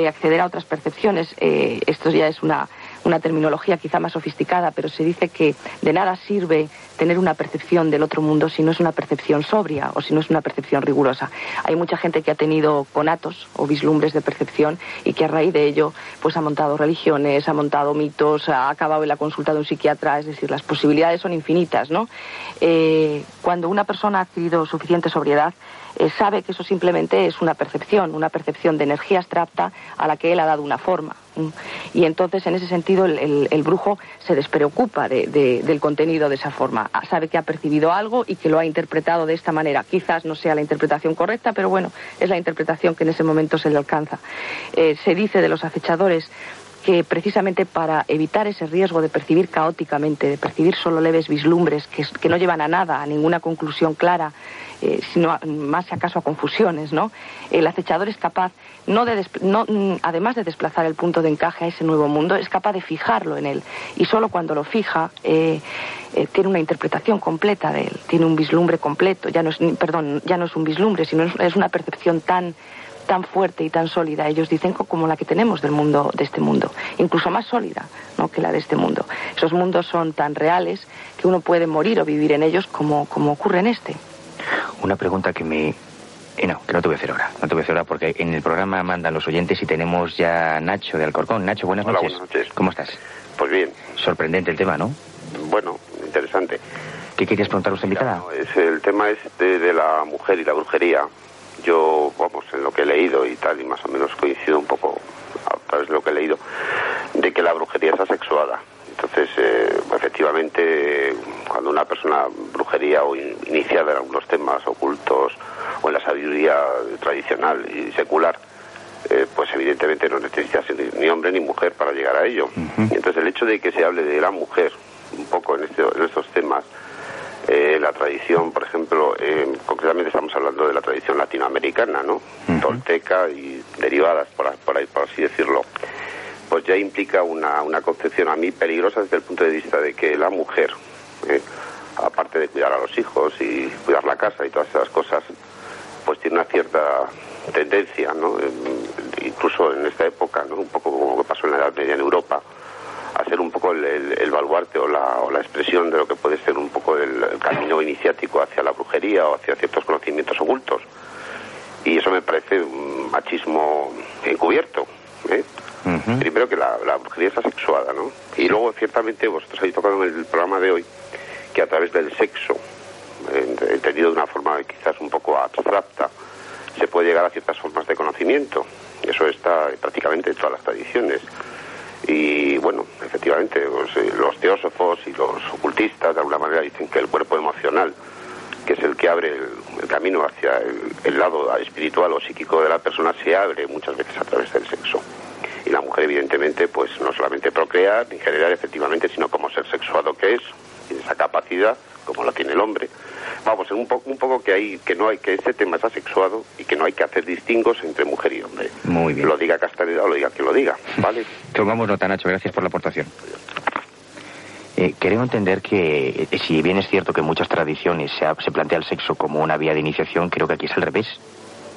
acceder a otras percepciones, eh, esto ya es una, una terminología quizá más sofisticada, pero se dice que de nada sirve tener una percepción del otro mundo si no es una percepción sobria o si no es una percepción rigurosa. Hay mucha gente que ha tenido conatos o vislumbres de percepción y que a raíz de ello pues ha montado religiones, ha montado mitos, ha acabado en la consulta de un psiquiatra, es decir, las posibilidades son infinitas, ¿no? Eh, cuando una persona ha adquirido suficiente sobriedad, eh, sabe que eso simplemente es una percepción, una percepción de energía abstracta a la que él ha dado una forma. Y entonces, en ese sentido, el, brujo se despreocupa del contenido de esa forma. Ah, sabe que ha percibido algo y que lo ha interpretado de esta manera. Quizás no sea la interpretación correcta, pero bueno, es la interpretación que en ese momento se le alcanza. Eh, se dice de los acechadores que precisamente para evitar ese riesgo de percibir caóticamente, de percibir solo leves vislumbres que, no llevan a nada, a ninguna conclusión clara, eh, sino más si acaso a confusiones, ¿no? El acechador es capaz, no de no, mm, además de desplazar el punto de encaje a ese nuevo mundo, es capaz de fijarlo en él. Y solo cuando lo fija, eh, eh, tiene una interpretación completa de él, tiene un vislumbre completo, ya no es, perdón, ya no es un vislumbre, sino es una percepción tan tan fuerte y tan sólida, ellos dicen, como la que tenemos del mundo, de este mundo, incluso más sólida ¿no? que la de este mundo. Esos mundos son tan reales que uno puede morir o vivir en ellos como, como ocurre en este. Una pregunta que me Eh, no, que no te voy a hacer ahora. No te voy a hacer ahora porque en el programa mandan los oyentes y tenemos ya Nacho de Alcorcón. Nacho, buenas Hola, noches. buenas noches. ¿Cómo estás? Pues bien, Sorprendente el tema, ¿no? bueno, interesante. ¿Qué querías preguntar a usted, invitada? No, es, el tema es de, de la mujer y la brujería. Yo, vamos, en lo que he leído y tal, y más o menos coincido un poco a través de lo que he leído, de que la brujería es asexuada. Entonces, eh, efectivamente, cuando una persona brujería o in- iniciada en algunos temas ocultos o en la sabiduría tradicional y secular, eh, pues evidentemente no necesita ser ni, ni hombre ni mujer para llegar a ello. Y entonces el hecho de que se hable de la mujer un poco en, este- en estos temas, eh, la tradición, por ejemplo, eh, concretamente estamos hablando de la tradición latinoamericana, ¿no? Tolteca y derivadas, por, por ahí, por así decirlo, pues ya implica una, una concepción a mí peligrosa desde el punto de vista de que la mujer, eh, aparte de cuidar a los hijos y cuidar la casa y todas esas cosas, pues tiene una cierta tendencia, ¿no? Incluso en esta época, ¿no? Un poco como que pasó en la Edad Media en Europa, a ser un poco el, el- el baluarte o la, o la expresión de lo que puede ser un poco el, el camino iniciático hacia la brujería o hacia ciertos conocimientos ocultos. Y eso me parece un machismo encubierto. ¿eh? Primero que la, la brujería es asexuada, ¿no? Y luego, ciertamente, vosotros habéis tocado en el programa de hoy que a través del sexo, entendido de una forma quizás un poco abstracta, se puede llegar a ciertas formas de conocimiento. Eso está prácticamente en todas las tradiciones. Y bueno, efectivamente, pues, eh, los teósofos y los ocultistas de alguna manera dicen que el cuerpo emocional, que es el que abre el, el camino hacia el, lado espiritual o psíquico de la persona, se abre muchas veces a través del sexo. Y la mujer, evidentemente, pues no solamente procrear ni generar efectivamente, sino como ser sexuado que es, tiene esa capacidad, como la tiene el hombre. Vamos, un poco, un poco que hay, que no hay, que este tema es asexuado y que no hay que hacer distingos entre mujer y hombre. Muy bien. Lo diga Castaneda o lo diga quien lo diga, ¿vale? Tomamos nota, Nacho. Gracias por la aportación. Eh, creo entender que, eh, si bien es cierto que en muchas tradiciones se, ha- se plantea el sexo como una vía de iniciación, creo que aquí es al revés.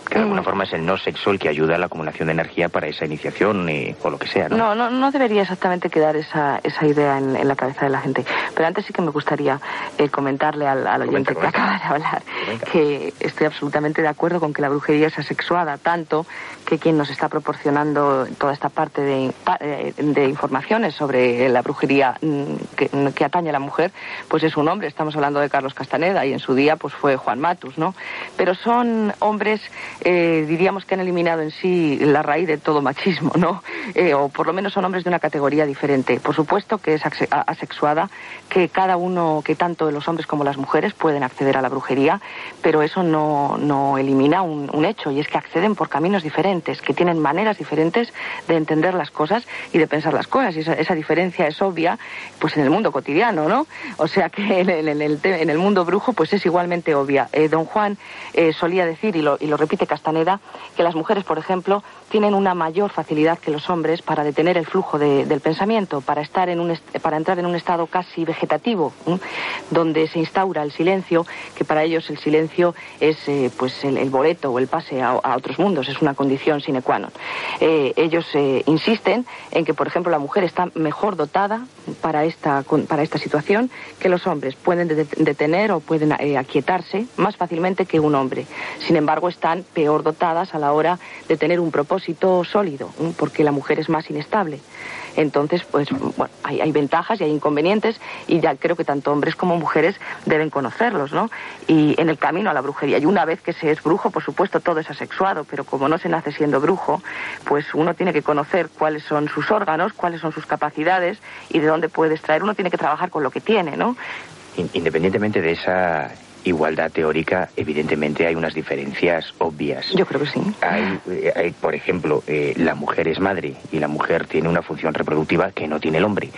Que de alguna forma es el no sexo el que ayuda a la acumulación de energía para esa iniciación eh, o lo que sea, ¿no? No, no, no debería exactamente quedar esa, esa idea en, en la cabeza de la gente. Pero antes sí que me gustaría eh, comentarle al, al oyente Comenta, que comenta. acaba de hablar Comenta. que estoy absolutamente de acuerdo con que la brujería es asexuada, tanto que quien nos está proporcionando toda esta parte de, eh, de informaciones sobre la brujería mm, que, que atañe a la mujer, pues es un hombre. Estamos hablando de Carlos Castaneda y en su día pues fue Juan Matus, ¿no? Pero son hombres, eh, diríamos que han eliminado en sí la raíz de todo machismo, ¿no? Eh, o por lo menos son hombres de una categoría diferente. Por supuesto que es asexuada, que cada uno, que tanto los hombres como las mujeres pueden acceder a la brujería, pero eso no, no elimina un, hecho, y es que acceden por caminos diferentes, que tienen maneras diferentes de entender las cosas y de pensar las cosas, y esa, diferencia es obvia pues en el mundo cotidiano, ¿no? O sea que en, el- en el, en el mundo brujo pues es igualmente obvia. Eh, don Juan solía decir, y lo, y lo repite Castaneda, que las mujeres, por ejemplo, tienen una mayor facilidad que los hombres para detener el flujo de- del pensamiento, para, estar en un para entrar en un estado casi vegetativo, donde se instaura el silencio, que para ellos el silencio es eh, pues el, boleto o el pase a, a otros mundos, es una condición sine qua non. Eh, ellos eh, insisten en que, por ejemplo, la mujer está mejor dotada para esta, para esta situación que los hombres. Pueden de- detener o pueden eh, aquietarse más fácilmente que un hombre. Sin embargo, están peor dotadas a la hora de tener un propósito sólido, porque la mujer es más inestable. Entonces, pues, bueno, hay, hay ventajas y hay inconvenientes y ya creo que tanto hombres como mujeres deben conocerlos, ¿no? Y en el camino a la brujería. Y una vez que se es brujo, por supuesto, todo es asexuado, pero como no se nace siendo brujo, pues uno tiene que conocer cuáles son sus órganos, cuáles son sus capacidades y de dónde puede extraer. Uno tiene que trabajar con lo que tiene, ¿no? In- Independientemente de esa igualdad teórica, evidentemente hay unas diferencias obvias. Yo creo que sí. Hay, eh, hay, por ejemplo, eh, la mujer es madre y la mujer tiene una función reproductiva que no tiene el hombre.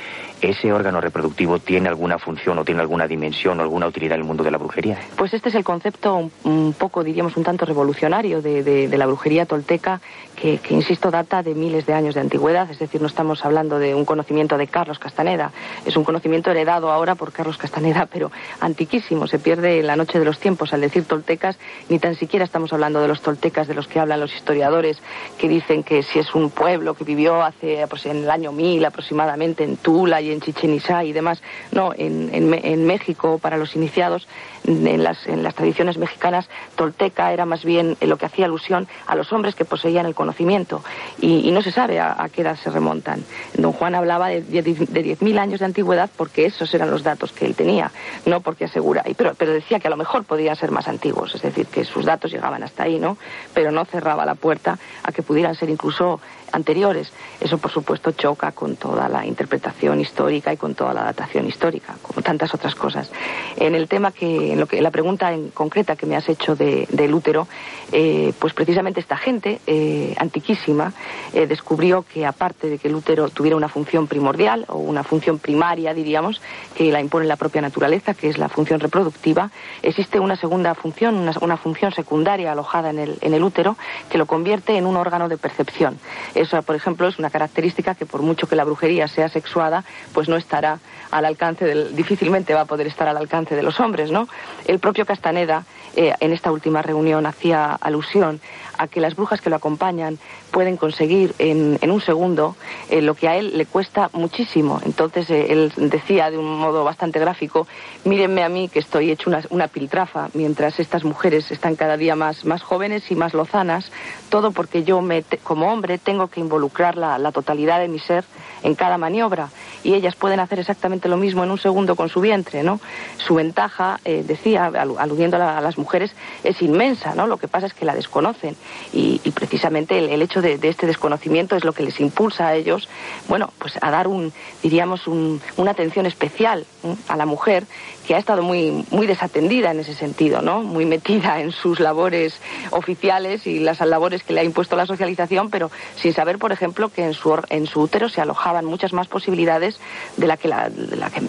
¿Ese órgano reproductivo tiene alguna función o tiene alguna dimensión o alguna utilidad en el mundo de la brujería? Pues este es el concepto un, un poco, diríamos, un tanto revolucionario de, de- de la brujería tolteca, que, que, insisto, data de miles de años de antigüedad. Es decir, no estamos hablando de un conocimiento de Carlos Castaneda. Es un conocimiento heredado ahora por Carlos Castaneda, pero antiquísimo. Se pierde la noche de los tiempos al decir toltecas. Ni tan siquiera estamos hablando de los toltecas de los que hablan los historiadores, que dicen que si es un pueblo que vivió hace pues, en el año 1000 aproximadamente en Tula y en Chichen Itza y demás. No, en, en, México, para los iniciados, en las, en las tradiciones mexicanas, tolteca era más bien lo que hacía alusión a los hombres que poseían el conocimiento y, no se sabe a, qué edad se remontan. Don Juan hablaba de, de, de 10.000 años de antigüedad porque esos eran los datos que él tenía, no porque asegura, pero, pero decía que a lo mejor podían ser más antiguos, es decir, que sus datos llegaban hasta ahí, ¿no? Pero no cerraba la puerta a que pudieran ser incluso anteriores. Eso, por supuesto, choca con toda la interpretación histórica y con toda la datación histórica, como tantas otras cosas. En el tema que, en lo que la pregunta en concreta que me has hecho de, del útero, eh, pues precisamente esta gente eh, antiquísima eh, descubrió que aparte de que el útero tuviera una función primordial o una función primaria, diríamos, que la impone la propia naturaleza, que es la función reproductiva, existe una segunda función, una, una función secundaria alojada en el, en el útero que lo convierte en un órgano de percepción. Eso, por ejemplo, es una característica que por mucho que la brujería sea sexuada, pues no estará al alcance del, difícilmente va a poder estar al alcance de los hombres, ¿no? El propio Castaneda eh, en esta última reunión hacía alusión a que las brujas que lo acompañan pueden conseguir en, un segundo eh, lo que a él le cuesta muchísimo. Entonces eh, él decía de un modo bastante gráfico, mírenme a mí que estoy hecho una, piltrafa, mientras estas mujeres están cada día más, más jóvenes y más lozanas, todo porque yo me, como hombre tengo que involucrar la, la totalidad de mi ser en cada maniobra y ellas pueden hacer exactamente lo mismo en un segundo con su vientre, ¿no? Su ventaja, eh, decía, aludiendo a, las mujeres, es inmensa, ¿no? Lo que pasa es que la desconocen y, precisamente el, hecho de, este desconocimiento es lo que les impulsa a ellos, bueno, pues a dar un, diríamos, una atención especial a la mujer que ha estado muy, muy desatendida en ese sentido, ¿no? Muy metida en sus labores oficiales y las labores que le ha impuesto la socialización, pero sin saber, por ejemplo, que en su, en su útero se alojaban muchas más posibilidades de la que la,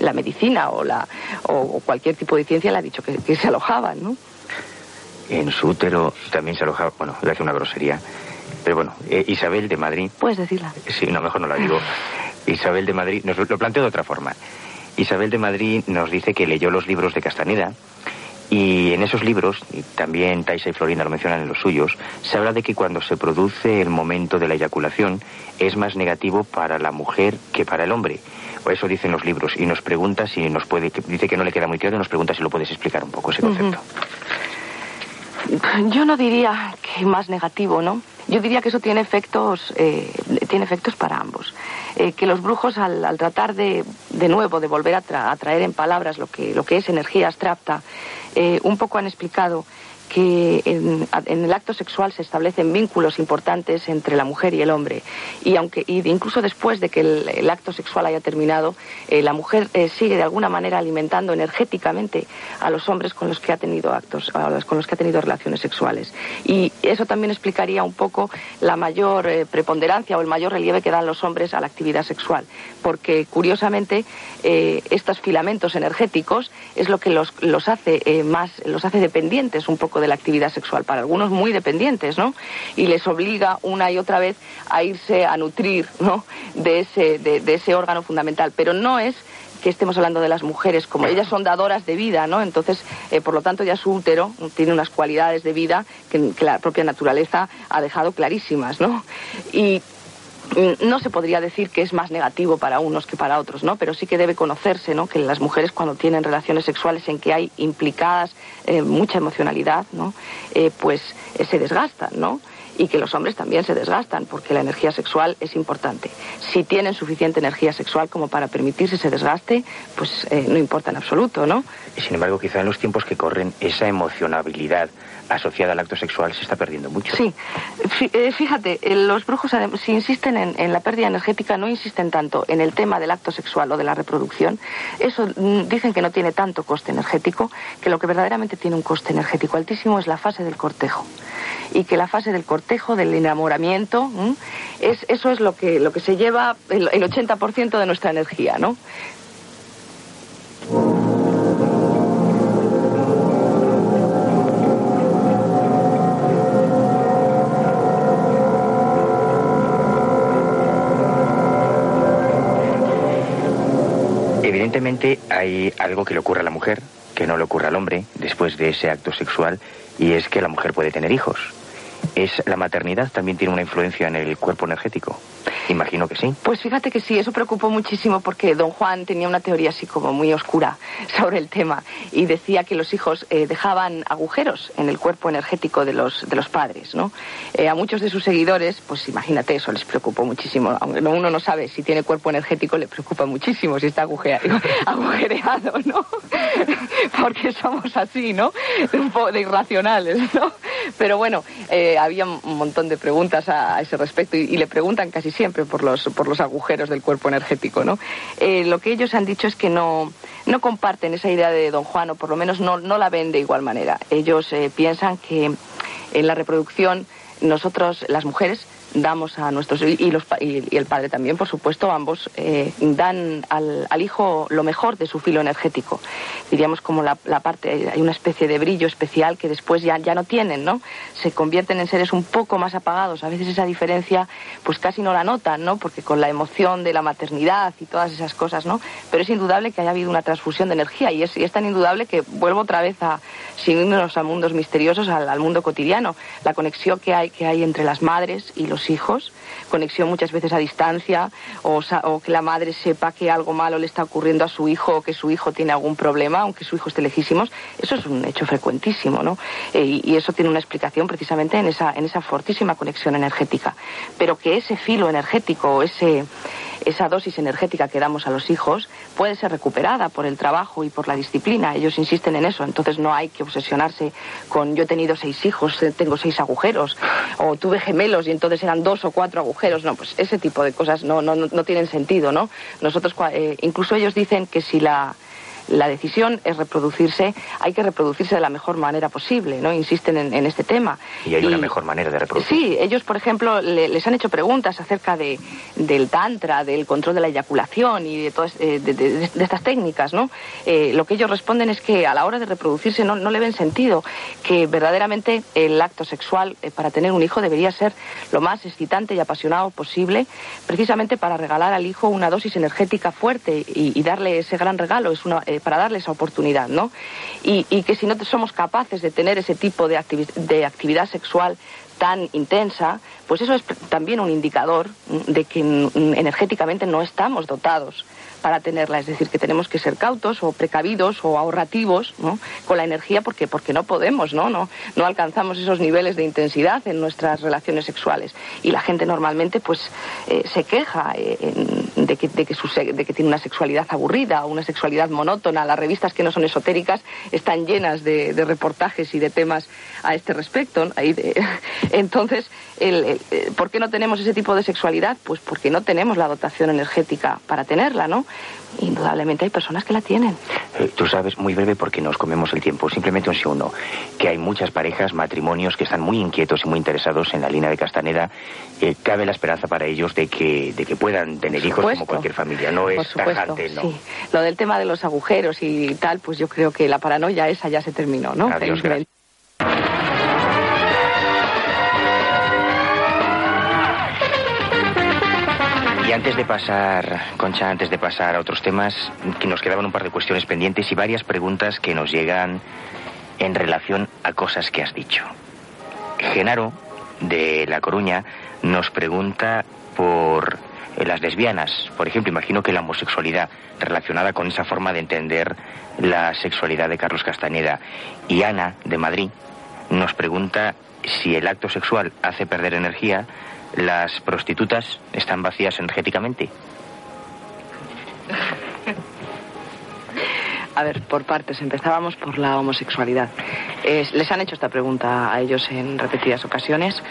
la, medicina o, la, o cualquier tipo de ciencia le ha dicho que, se alojaban, ¿no? En su útero también se alojaba, bueno, le hace una grosería, pero bueno, eh, Isabel de Madrid. Puedes decirla. Sí, no, mejor no la digo. Isabel de Madrid, nos lo planteo de otra forma. Isabel de Madrid nos dice que leyó los libros de Castaneda y en esos libros, y también Taisa y Florina lo mencionan en los suyos, se habla de que cuando se produce el momento de la eyaculación es más negativo para la mujer que para el hombre. O eso dicen los libros. Y nos pregunta si nos puede, dice que no le queda muy claro y nos pregunta si lo puedes explicar un poco ese concepto. Yo no diría que más negativo, ¿no? Yo diría que eso tiene efectos, eh, tiene efectos para ambos. Eh, que los brujos al, tratar de, de nuevo de volver a, traer en palabras lo que, lo que es energía abstracta, eh, un poco han explicado que en, el acto sexual se establecen vínculos importantes entre la mujer y el hombre. Y aunque incluso después de que el, acto sexual haya terminado, eh, la mujer eh, sigue de alguna manera alimentando energéticamente a los hombres con los que ha tenido actos, con los que ha tenido relaciones sexuales. Y eso también explicaría un poco la mayor eh, preponderancia o el mayor relieve que dan los hombres a la actividad sexual, porque curiosamente estos filamentos energéticos es lo que los, los hace más, los hace dependientes un poco de la actividad sexual, para algunos muy dependientes, ¿no? Y les obliga una y otra vez a irse a nutrir, ¿no? De ese, de, ese órgano fundamental. Pero no es que estemos hablando de las mujeres, como ellas son dadoras de vida, ¿no? Entonces, eh, por lo tanto, ya su útero tiene unas cualidades de vida que, que, la propia naturaleza ha dejado clarísimas, ¿no? Y no se podría decir que es más negativo para unos que para otros, ¿no? Pero sí que debe conocerse, ¿no? Que las mujeres cuando tienen relaciones sexuales en que hay implicadas eh, mucha emocionalidad, ¿no? Eh, pues eh, se desgastan, ¿no? Y que los hombres también se desgastan porque la energía sexual es importante. Si tienen suficiente energía sexual como para permitirse ese desgaste, pues no importa en absoluto, ¿no? Y sin embargo, quizá en los tiempos que corren, esa emocionabilidad asociada al acto sexual se está perdiendo mucho. Sí, eh, fíjate, eh, los brujos si insisten en, la pérdida energética no insisten tanto en el tema del acto sexual o de la reproducción. Eso mm, dicen que no tiene tanto coste energético, que lo que verdaderamente tiene un coste energético altísimo es la fase del cortejo. Y que la fase del cortejo, del enamoramiento, es, eso es lo que, lo que se lleva el, el 80% de nuestra energía, ¿no? Evidentemente hay algo que le ocurre a la mujer, que no le ocurre al hombre después de ese acto sexual, y es que la mujer puede tener hijos. ¿Es la maternidad también tiene una influencia en el cuerpo energético? Imagino que sí. Pues fíjate que sí, eso preocupó muchísimo porque don Juan tenía una teoría así como muy oscura sobre el tema y decía que los hijos eh, dejaban agujeros en el cuerpo energético de los, de los padres, ¿no? Eh, a muchos de sus seguidores, pues imagínate, eso les preocupó muchísimo. Aunque uno no sabe si tiene cuerpo energético, le preocupa muchísimo si está agujereado, ¿no? porque somos así, ¿no? Un poco de irracionales, ¿no? Pero bueno, eh, había un montón de preguntas a, ese respecto y, le preguntan casi siempre por los, por los agujeros del cuerpo energético, ¿no? Eh, lo que ellos han dicho es que no, no comparten esa idea de don Juan o por lo menos no, no la ven de igual manera. Ellos eh, piensan que en la reproducción nosotros, las mujeres, damos a nuestros y, los, y, el padre también, por supuesto, ambos eh, dan al, hijo lo mejor de su filo energético. Diríamos como la, parte, hay una especie de brillo especial que después ya, ya no tienen, ¿no? Se convierten en seres un poco más apagados. A veces esa diferencia, pues casi no la notan, ¿no? Porque con la emoción de la maternidad y todas esas cosas, ¿no? Pero es indudable que haya habido una transfusión de energía y es, y es tan indudable que vuelvo otra vez a, sin irnos a mundos misteriosos, al, al mundo cotidiano, la conexión que hay, que hay entre las madres y los hijos, conexión muchas veces a distancia, o, que la madre sepa que algo malo le está ocurriendo a su hijo o que su hijo tiene algún problema, aunque su hijo esté lejísimos, eso es un hecho frecuentísimo, ¿no? Eh, y, eso tiene una explicación precisamente en esa, en esa fortísima conexión energética. Pero que ese filo energético, ese esa dosis energética que damos a los hijos puede ser recuperada por el trabajo y por la disciplina. Ellos insisten en eso, entonces no hay que obsesionarse con yo he tenido seis hijos, eh, tengo seis agujeros, o tuve gemelos y entonces eran dos o cuatro agujeros. No, pues ese tipo de cosas no, no, no tienen sentido, ¿no? Nosotros, eh, incluso ellos dicen que si la la decisión es reproducirse, hay que reproducirse de la mejor manera posible, ¿no? Insisten en, este tema. Y hay una mejor manera de reproducirse. Sí, ellos, por ejemplo, les han hecho preguntas acerca de, del tantra, del control de la eyaculación y de, todas, eh, de, estas técnicas, ¿no? Eh, lo que ellos responden es que a la hora de reproducirse no, no le ven sentido, que verdaderamente el acto sexual eh, para tener un hijo debería ser lo más excitante y apasionado posible, precisamente para regalar al hijo una dosis energética fuerte y, darle ese gran regalo. Es una, para darle esa oportunidad, ¿no? Y, que si no somos capaces de tener ese tipo de, de actividad sexual tan intensa, pues eso es también un indicador de que energéticamente no estamos dotados para tenerla. Es decir, que tenemos que ser cautos o precavidos o ahorrativos con la energía porque, porque no podemos, ¿no? ¿no? No alcanzamos esos niveles de intensidad en nuestras relaciones sexuales. Y la gente normalmente pues eh, se queja eh, de, que, de, que de que tiene una sexualidad aburrida o una sexualidad monótona. Las revistas que no son esotéricas están llenas de, reportajes y de temas a este respecto. Entonces, el, ¿por qué no tenemos ese tipo de sexualidad? Pues porque no tenemos la dotación energética para tenerla, ¿no? Indudablemente hay personas que la tienen. Eh, tú sabes, muy breve porque nos comemos el tiempo, simplemente un segundo, que hay muchas parejas, matrimonios que están muy inquietos y muy interesados en la línea de Castaneda. Eh, cabe la esperanza para ellos de que, de que puedan tener hijos como cualquier familia, no es tajante, ¿no? Sí. Lo del tema de los agujeros y tal, pues yo creo que la paranoia esa ya se terminó, ¿no? Adiós, Y antes de pasar, Concha, antes de pasar a otros temas, que nos quedaban un par de cuestiones pendientes y varias preguntas que nos llegan en relación a cosas que has dicho. Genaro, de La Coruña, nos pregunta por las lesbianas. Por ejemplo, imagino que la homosexualidad relacionada con esa forma de entender la sexualidad de Carlos Castañeda. Y Ana, de Madrid, nos pregunta si el acto sexual hace perder energía las prostitutas están vacías energéticamente. A ver, por partes. Empezábamos por la homosexualidad. les han hecho esta pregunta a ellos en repetidas ocasiones.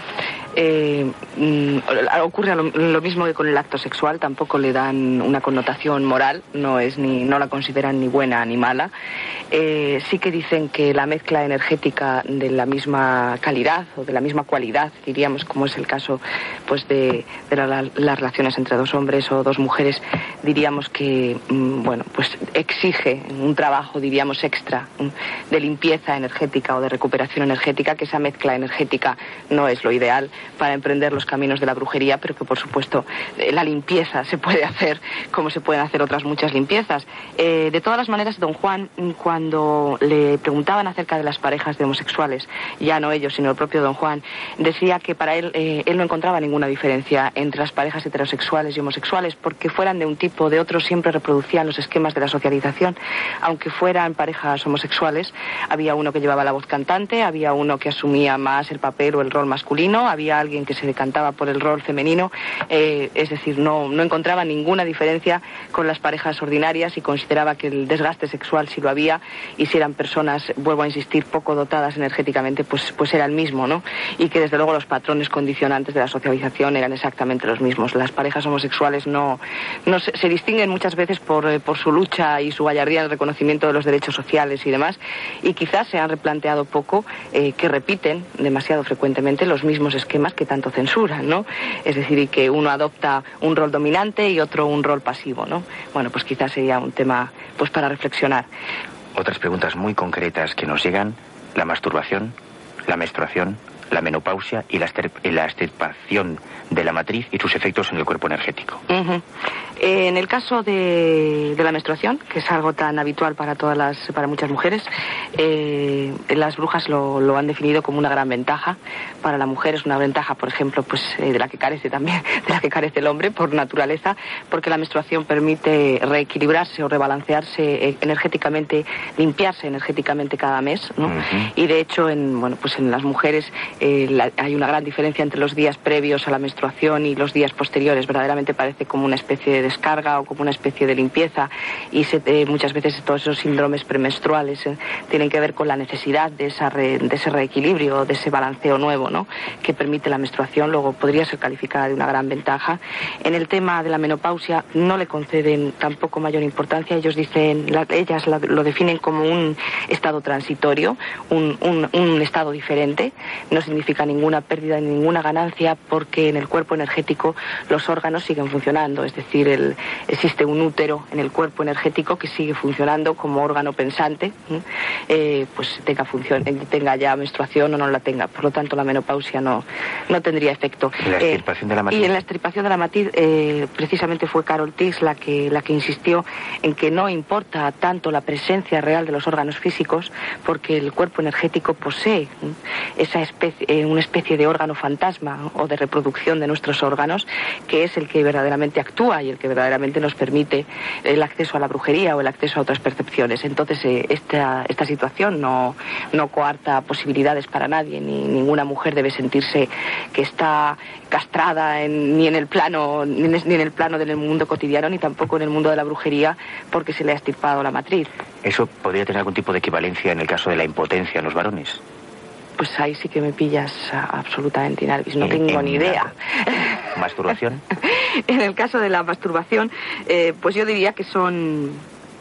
Eh, mm, ocurre lo, mismo que con el acto sexual, tampoco le dan una connotación moral, no, es ni, no la consideran ni buena ni mala. Eh, sí que dicen que la mezcla energética de la misma calidad o de la misma cualidad, diríamos, como es el caso pues de, las relaciones entre dos hombres o dos mujeres, diríamos que mm, bueno, pues exige un trabajo, diríamos, extra de limpieza energética o de recuperación energética, que esa mezcla energética no es lo ideal para emprender los caminos de la brujería, pero que por supuesto eh, la limpieza se puede hacer como se pueden hacer otras muchas limpiezas. Eh, de todas las maneras, don Juan, cuando le preguntaban acerca de las parejas de homosexuales, ya no ellos, sino el propio don Juan, decía que para él, eh, él no encontraba ninguna diferencia entre las parejas heterosexuales y homosexuales, porque fueran de un tipo o de otro, siempre reproducían los esquemas de la socialización. Aunque fueran parejas homosexuales, había uno que llevaba la voz cantante, había uno que asumía más el papel o el rol masculino, había alguien que se decantaba por el rol femenino, eh, es decir, no, no encontraba ninguna diferencia con las parejas ordinarias y consideraba que el desgaste sexual si lo había y si eran personas, vuelvo a insistir, poco dotadas energéticamente, pues, pues era el mismo, ¿no? Y que desde luego los patrones condicionantes de la socialización eran exactamente los mismos. Las parejas homosexuales no, no se, distinguen muchas veces por, eh, por su lucha y su gallardía en el reconocimiento de los derechos sociales y demás, y quizás se han replanteado poco eh, que repiten demasiado frecuentemente los mismos esquemas que tanto censuran, ¿no? Es decir, y que uno adopta un rol dominante y otro un rol pasivo, ¿no? Bueno, pues quizás sería un tema pues para reflexionar. Otras preguntas muy concretas que nos llegan, la masturbación, la menstruación, la menopausia y la, extirpación de la matriz y sus efectos en el cuerpo energético. En el caso de, la menstruación, que es algo tan habitual para todas las, para muchas mujeres, eh, las brujas lo, han definido como una gran ventaja para la mujer. Es una ventaja, por ejemplo, pues eh, de la que carece también, de la que carece el hombre por naturaleza, porque la menstruación permite reequilibrarse o rebalancearse eh, energéticamente, limpiarse energéticamente cada mes, ¿no? Y de hecho, en bueno, pues en las mujeres hay una gran diferencia entre los días previos a la menstruación y los días posteriores. Verdaderamente parece como una especie de descarga o como una especie de limpieza y eh, muchas veces todos esos síndromes premenstruales eh, tienen que ver con la necesidad de, ese reequilibrio, de ese balanceo nuevo ¿no? que permite la menstruación. Luego podría ser calificada de una gran ventaja. En el tema de la menopausia no le conceden tampoco mayor importancia. Ellos dicen, ellas lo definen como un estado transitorio, un, un estado diferente. No significa ninguna pérdida ni ninguna ganancia porque en el cuerpo energético los órganos siguen funcionando. Es decir, el existe un útero en el cuerpo energético que sigue funcionando como órgano pensante, eh, pues tenga función, eh, tenga ya menstruación o no la tenga. Por lo tanto, la menopausia no, no tendría efecto. ¿Y la extirpación de la matriz? Y en la extirpación de la matriz, eh, precisamente fue Carol Tix la que, la que insistió en que no importa tanto la presencia real de los órganos físicos, porque el cuerpo energético posee esa especie, una especie de órgano fantasma o de reproducción de nuestros órganos, que es el que verdaderamente actúa y el que verdaderamente nos permite el acceso a la brujería o el acceso a otras percepciones. Entonces, eh, esta, esta situación no, no coarta posibilidades para nadie, ni ninguna mujer debe sentirse que está castrada ni en el plano ni en, el plano del mundo cotidiano ni tampoco en el mundo de la brujería porque se le ha estirpado la matriz. ¿Eso podría tener algún tipo de equivalencia en el caso de la impotencia en los varones? Pues ahí sí que me pillas absolutamente inalvis, no tengo ni idea. ¿Masturbación? en el caso de la masturbación, eh, pues yo diría que son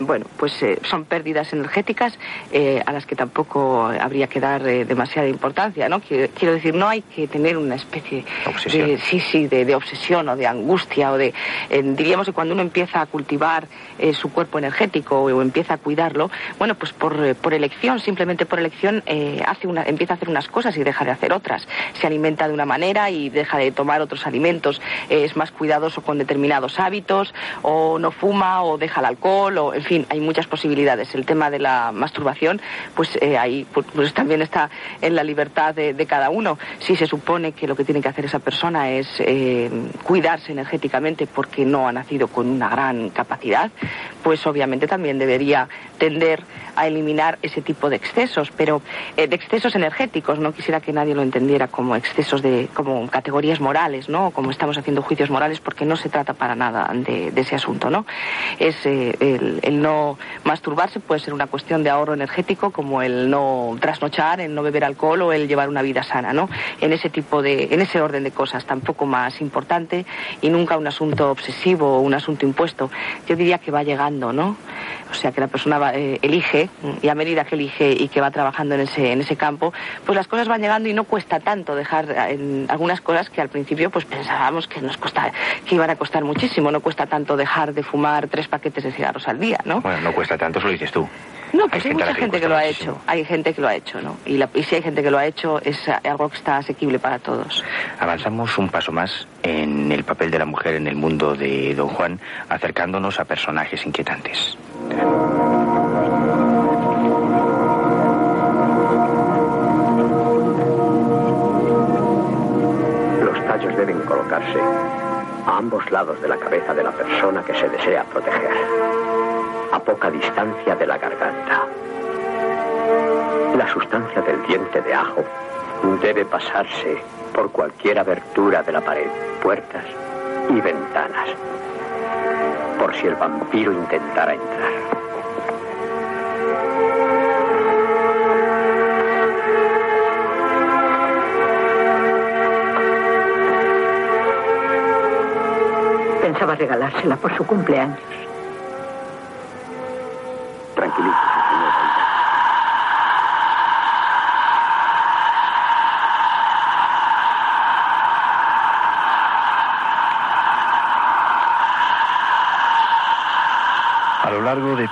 bueno, pues eh, son pérdidas energéticas eh, a las que tampoco habría que dar eh, demasiada importancia, ¿no? Quiero, decir, no hay que tener una especie de, sí, sí, de, obsesión o de angustia o de, diríamos que cuando uno empieza a cultivar su cuerpo energético o, empieza a cuidarlo, bueno, pues por, por elección, simplemente por elección, hace una, empieza a hacer unas cosas y deja de hacer otras. Se alimenta de una manera y deja de tomar otros alimentos, es más cuidadoso con determinados hábitos, o no fuma, o deja el alcohol, o en fin, hay muchas posibilidades. El tema de la masturbación, pues eh, ahí pues, pues, también está en la libertad de, cada uno. Si se supone que lo que tiene que hacer esa persona es eh, cuidarse energéticamente porque no ha nacido con una gran capacidad, pues obviamente también debería tender a eliminar ese tipo de excesos, pero eh, de excesos energéticos. No quisiera que nadie lo entendiera como excesos de, como categorías morales, ¿no? Como estamos haciendo juicios morales, porque no se trata para nada de, ese asunto, ¿no? Es el no masturbarse puede ser una cuestión de ahorro energético, como el no trasnochar, el no beber alcohol o el llevar una vida sana, ¿no? En ese tipo de, en ese orden de cosas, tampoco más importante y nunca un asunto obsesivo o un asunto impuesto. Yo diría que va llegando, ¿no? O sea, que la persona eh, elige y a medida que elige y que va trabajando en ese, en ese campo, pues las cosas van llegando y no cuesta tanto dejar en algunas cosas que al principio pues pensábamos que nos que iban a costar muchísimo. No cuesta tanto dejar de fumar tres paquetes de cigarros al día, ¿no? Bueno, no cuesta tanto, eso lo dices tú. No, pues hay, mucha gente que lo ha hecho. Hay gente que lo ha hecho, ¿no? Y, y si hay gente que lo ha hecho, es algo que está asequible para todos. Avanzamos un paso más en el papel de la mujer en el mundo de Don Juan, acercándonos a personajes inquietantes. Los tallos deben colocarse a ambos lados de la cabeza de la persona que se desea proteger, a poca distancia de la garganta. La sustancia del diente de ajo debe pasarse por cualquier abertura de la pared, puertas y ventanas, por si el vampiro intentara entrar. Pensaba regalársela por su cumpleaños.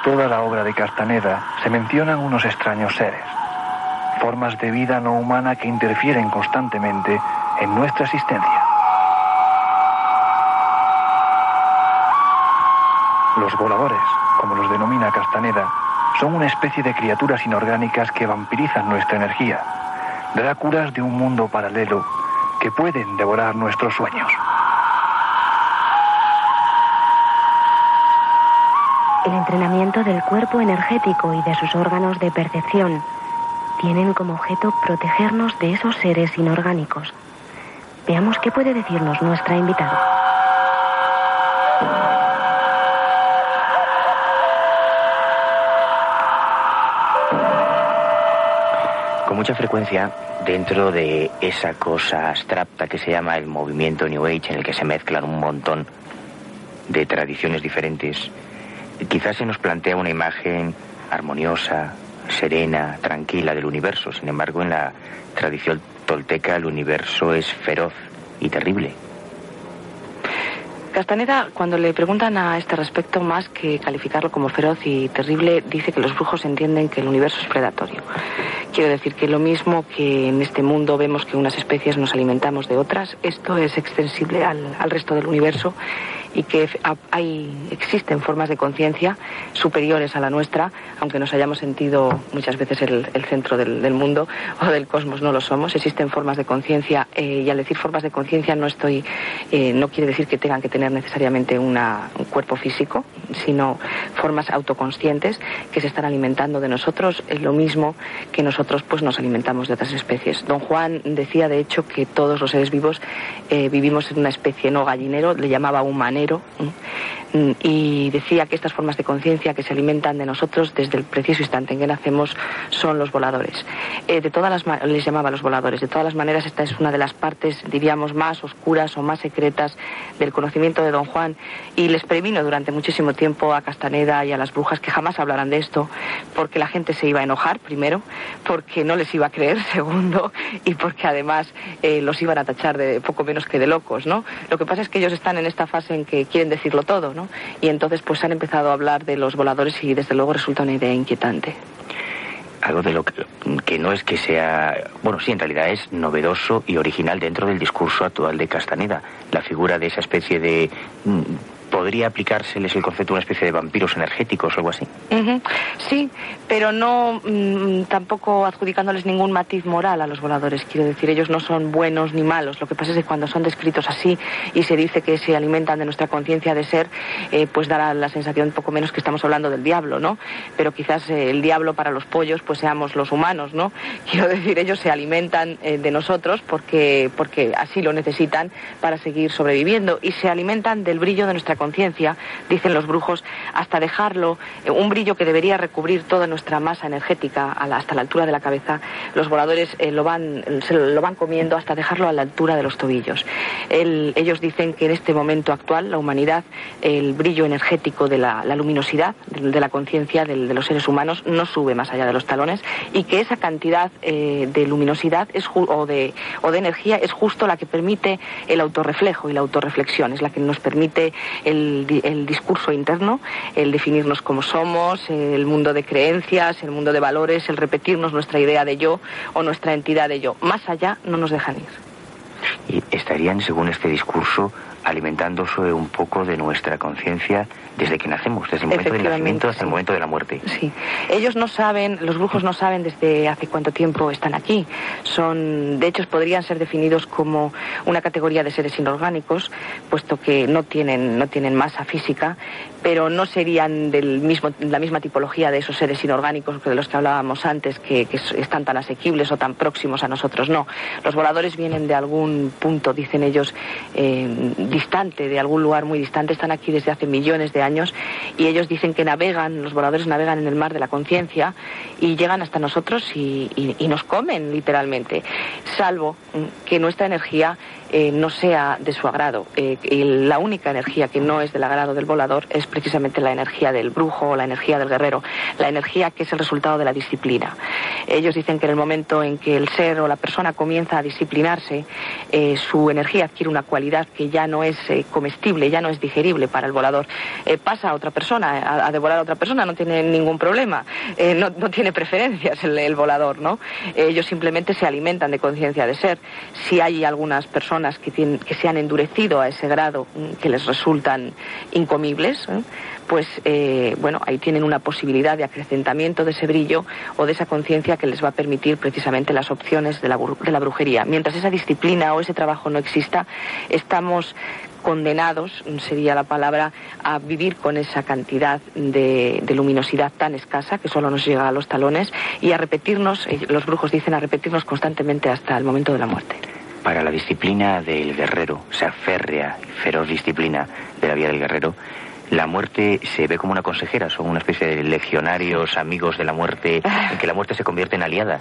Toda la obra de Castaneda se mencionan unos extraños seres, formas de vida no humana que interfieren constantemente en nuestra existencia. Los voladores, como los denomina Castaneda, son una especie de criaturas inorgánicas que vampirizan nuestra energía, dráculas de un mundo paralelo que pueden devorar nuestros sueños. El entrenamiento del cuerpo energético y de sus órganos de percepción tienen como objeto protegernos de esos seres inorgánicos. Veamos qué puede decirnos nuestra invitada. Con mucha frecuencia, dentro de esa cosa abstracta que se llama el movimiento New Age, en el que se mezclan un montón de tradiciones diferentes, quizás se nos plantea una imagen armoniosa, serena, tranquila del universo. Sin embargo, en la tradición tolteca el universo es feroz y terrible. Castaneda, cuando le preguntan a este respecto, más que calificarlo como feroz y terrible, dice que los brujos entienden que el universo es predatorio. Quiero decir que lo mismo que en este mundo vemos que unas especies nos alimentamos de otras, esto es extensible al, al resto del universo y que hay, existen formas de conciencia superiores a la nuestra, aunque nos hayamos sentido muchas veces el, centro del, del, mundo o del cosmos, no lo somos. Existen formas de conciencia eh, y al decir formas de conciencia no estoy, eh, no quiere decir que tengan que tener necesariamente una, un cuerpo físico, sino formas autoconscientes que se están alimentando de nosotros, es lo mismo que nosotros pues nos alimentamos de otras especies. Don Juan decía de hecho que todos los seres vivos eh, vivimos en una especie no gallinero, le llamaba humanero dinero, mm, y decía que estas formas de conciencia que se alimentan de nosotros desde el preciso instante en que nacemos son los voladores. Eh, de todas las les llamaba los voladores. De todas las maneras, esta es una de las partes, diríamos, más oscuras o más secretas del conocimiento de Don Juan y les previno durante muchísimo tiempo a Castaneda y a las brujas que jamás hablaran de esto porque la gente se iba a enojar, primero, porque no les iba a creer, segundo, y porque además eh, los iban a tachar de poco menos que de locos, ¿no? Lo que pasa es que ellos están en esta fase en que quieren decirlo todo, ¿no? Y entonces pues han empezado a hablar de los voladores y desde luego resulta una idea inquietante. Algo de lo que, que no es que sea, bueno, sí, en realidad es novedoso y original dentro del discurso actual de Castaneda, la figura de esa especie de ¿Podría aplicárseles el concepto de una especie de vampiros energéticos o algo así? Sí, pero no mmm, tampoco adjudicándoles ningún matiz moral a los voladores. Quiero decir, ellos no son buenos ni malos. Lo que pasa es que cuando son descritos así y se dice que se alimentan de nuestra conciencia de ser, eh, pues dará la sensación poco menos que estamos hablando del diablo, ¿no? Pero quizás eh, el diablo para los pollos pues seamos los humanos, ¿no? Quiero decir, ellos se alimentan eh, de nosotros porque, porque así lo necesitan para seguir sobreviviendo y se alimentan del brillo de nuestra conciencia, dicen los brujos, hasta dejarlo, eh, un brillo que debería recubrir toda nuestra masa energética hasta la altura de la cabeza, los voladores eh, lo, van, se lo van comiendo hasta dejarlo a la altura de los tobillos. El, ellos dicen que en este momento actual, la humanidad, el brillo energético de la, luminosidad, de, la conciencia de, de, los seres humanos, no sube más allá de los talones y que esa cantidad eh, de luminosidad es o, de, o de energía es justo la que permite el autorreflejo y la autorreflexión, es la que nos permite el el, discurso interno, el definirnos como somos, el mundo de creencias, el mundo de valores, el repetirnos nuestra idea de yo o nuestra entidad de yo. Más allá no nos dejan ir. Y estarían, según este discurso, alimentándose un poco de nuestra conciencia desde que nacemos, desde el momento del nacimiento hasta el momento de la muerte. Sí, ellos no saben, los brujos no saben desde hace cuánto tiempo están aquí. Son, de hecho, podrían ser definidos como una categoría de seres inorgánicos, puesto que no tienen, no tienen masa física, pero no serían del mismo, la misma tipología de esos seres inorgánicos de los que hablábamos antes, que, están tan asequibles o tan próximos a nosotros. No, los voladores vienen de algún punto, dicen ellos, eh, distante, de algún lugar muy distante, están aquí desde hace millones de años y ellos dicen que navegan, los voladores navegan en el mar de la conciencia y llegan hasta nosotros y, nos comen literalmente, salvo que nuestra energía eh, no sea de su agrado. Eh, la única energía que no es del agrado del volador es precisamente la energía del brujo o la energía del guerrero, la energía que es el resultado de la disciplina. Ellos dicen que en el momento en que el ser o la persona comienza a disciplinarse, eh, su energía adquiere una cualidad que ya no es comestible, ya no es digerible para el volador. pasa a otra persona, a, devorar a otra persona, no tiene ningún problema, no, tiene preferencias el, el volador, ¿no? ellos simplemente se alimentan de conciencia de ser. Si hay algunas personas que, que se han endurecido a ese grado mm, que les resultan incomibles, ¿eh? pues eh, bueno, ahí tienen una posibilidad de acrecentamiento de ese brillo o de esa conciencia que les va a permitir precisamente las opciones de la, de la brujería. Mientras esa disciplina o ese trabajo no exista, estamos condenados, sería la palabra, a vivir con esa cantidad de, de, luminosidad tan escasa que solo nos llega a los talones y a repetirnos, eh, los brujos dicen, a repetirnos constantemente hasta el momento de la muerte para la disciplina del guerrero, esa férrea y feroz disciplina de la vida del guerrero, la muerte se ve como una consejera, son una especie de leccionarios, amigos de la muerte, que la muerte se convierte en aliada.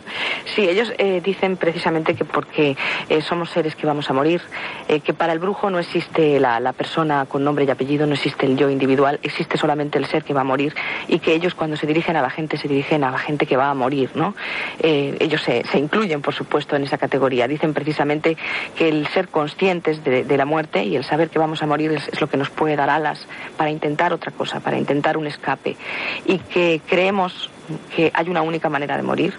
Sí, ellos eh, dicen precisamente que porque eh, somos seres que vamos a morir, eh, que para el brujo no existe la, persona con nombre y apellido, no existe el yo individual, existe solamente el ser que va a morir y que ellos cuando se dirigen a la gente se dirigen a la gente que va a morir, ¿no? ellos se, incluyen, por supuesto, en esa categoría. Dicen precisamente que el ser conscientes de, la muerte y el saber que vamos a morir es, es lo que nos puede dar alas para intentar otra cosa, para intentar un escape. Y que creemos que hay una única manera de morir,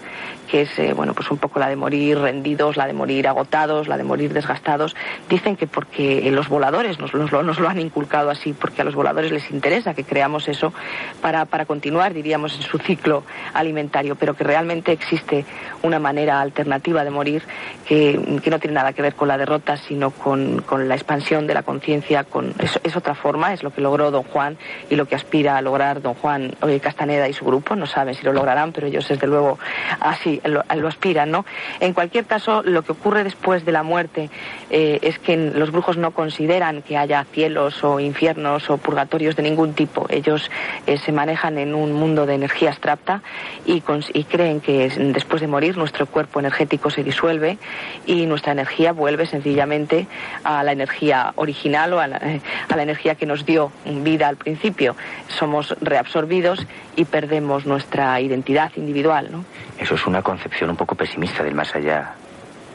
que es eh, bueno pues un poco la de morir rendidos, la de morir agotados, la de morir desgastados. Dicen que porque los voladores nos, lo, han inculcado así, porque a los voladores les interesa que creamos eso para, para continuar, diríamos, en su ciclo alimentario, pero que realmente existe una manera alternativa de morir que, no tiene nada que ver con la derrota, sino con, la expansión de la conciencia. Con, es, es, otra forma, es lo que logró don Juan y lo que aspira a lograr don Juan Castaneda y su grupo. No saben si lo lograrán, pero ellos desde luego así lo, aspiran, ¿no? En cualquier caso, lo que ocurre después de la muerte eh, es que los brujos no consideran que haya cielos o infiernos o purgatorios de ningún tipo. Ellos eh, se manejan en un mundo de energía abstracta y, creen que después de morir nuestro cuerpo energético se disuelve y nuestra energía vuelve sencillamente a la energía original o a la, a la energía que nos dio vida al principio. Somos reabsorbidos y perdemos nuestra identidad individual. ¿no? Eso es una concepción un poco pesimista del más allá.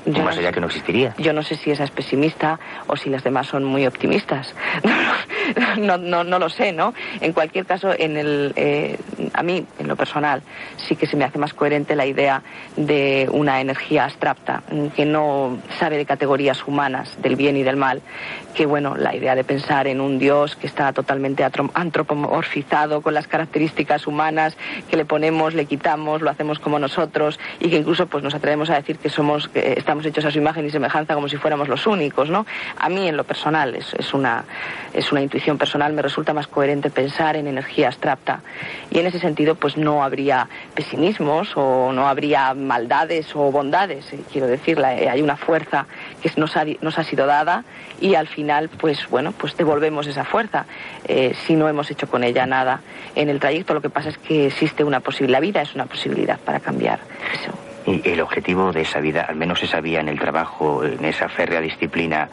más allá que no existiría. Yo no sé si esa es pesimista o si las demás son muy optimistas. no, no, no, lo sé, ¿no? En cualquier caso, en el, eh, a mí, en lo personal, sí que se me hace más coherente la idea de una energía abstracta, que no sabe de categorías humanas, del bien y del mal, que, bueno, la idea de pensar en un Dios que está totalmente antropomorfizado con las características humanas que le ponemos, le quitamos, lo hacemos como nosotros y que incluso pues nos atrevemos a decir que somos, estamos hechos a su imagen y semejanza como si fuéramos los únicos, ¿no? A mí, en lo personal, es, es una, es una intuición personal, me resulta más coherente pensar en energía abstracta y en ese sentido pues no habría pesimismos o no habría maldades o bondades, eh, quiero decir, eh, hay una fuerza que nos ha, nos ha sido dada y al final pues bueno, pues devolvemos esa fuerza eh, si no hemos hecho con ella nada en el trayecto, lo que pasa es que existe una posibilidad, la vida es una posibilidad para cambiar. Y el objetivo de esa vida, al menos esa vía en el trabajo, en esa férrea disciplina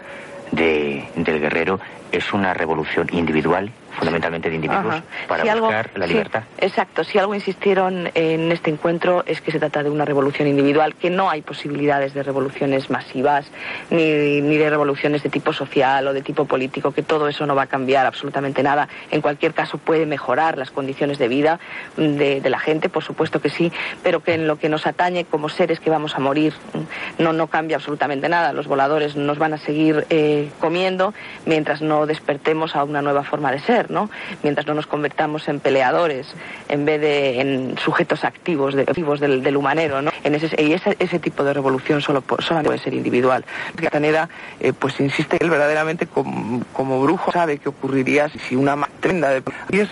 de, del guerrero, es una revolución individual fundamentalmente de individuos, para buscar la libertad. exacto, si algo insistieron en este encuentro es que se trata de una revolución individual, que no hay posibilidades de revoluciones masivas, ni, ni de revoluciones de tipo social o de tipo político, que todo eso no va a cambiar absolutamente nada. En cualquier caso puede mejorar las condiciones de vida de, de la gente, por supuesto que sí, pero que en lo que nos atañe como seres que vamos a morir no, no cambia absolutamente nada. Los voladores nos van a seguir eh, comiendo mientras no despertemos a una nueva forma de ser, ¿no? Mientras no nos convertamos en peleadores en vez de en sujetos activos, de, activos del, del humanero, ¿no? En ese, y ese, ese tipo de revolución solo, solo puede ser individual. Castaneda, eh, pues insiste él verdaderamente como, como, brujo sabe qué ocurriría si una tremenda de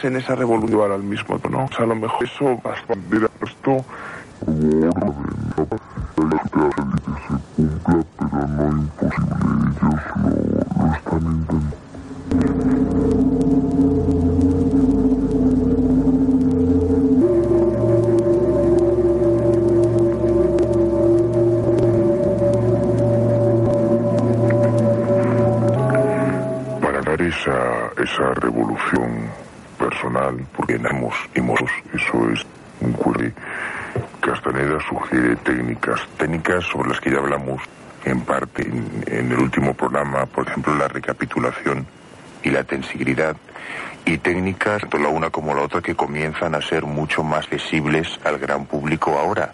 en esa revolución al mismo, ¿no? O sea, a lo mejor eso va a esto pero no imposible. Ellos lo, lo están intentando. Personal, porque y moros, eso es un cuerpo. Castaneda sugiere técnicas, técnicas sobre las que ya hablamos en parte en, el último programa, por ejemplo, la recapitulación y la tensibilidad, y técnicas, tanto la una como la otra, que comienzan a ser mucho más visibles al gran público ahora.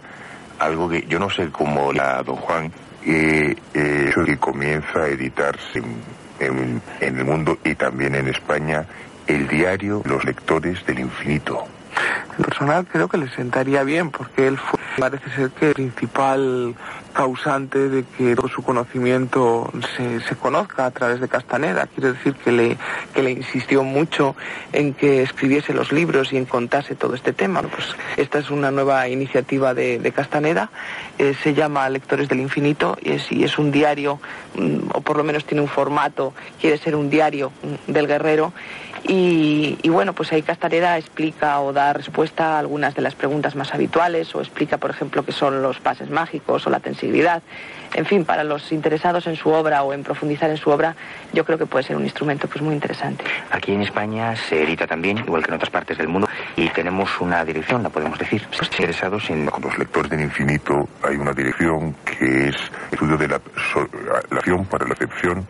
Algo que yo no sé cómo la don Juan, eh, eh, que comienza a editarse en, en el mundo y también en España el diario Los Lectores del Infinito. El personal creo que le sentaría bien porque él fue, parece ser que el principal causante de que todo su conocimiento se, se, conozca a través de Castaneda. Quiere decir que le, que le insistió mucho en que escribiese los libros y en contase todo este tema. Pues esta es una nueva iniciativa de, de Castaneda. Eh, se llama Lectores del Infinito y es, y es un diario, mm, o por lo menos tiene un formato, quiere ser un diario mm, del guerrero y, y, bueno, pues ahí Castaneda explica o da respuesta a algunas de las preguntas más habituales o explica, por ejemplo, qué son los pases mágicos o la tensibilidad. En fin, para los interesados en su obra o en profundizar en su obra, yo creo que puede ser un instrumento pues muy interesante. Aquí en España se edita también, igual que en otras partes del mundo, y tenemos una dirección, la podemos decir. Pues, interesados en con los lectores del infinito hay una dirección que es estudio de la, la acción para la excepción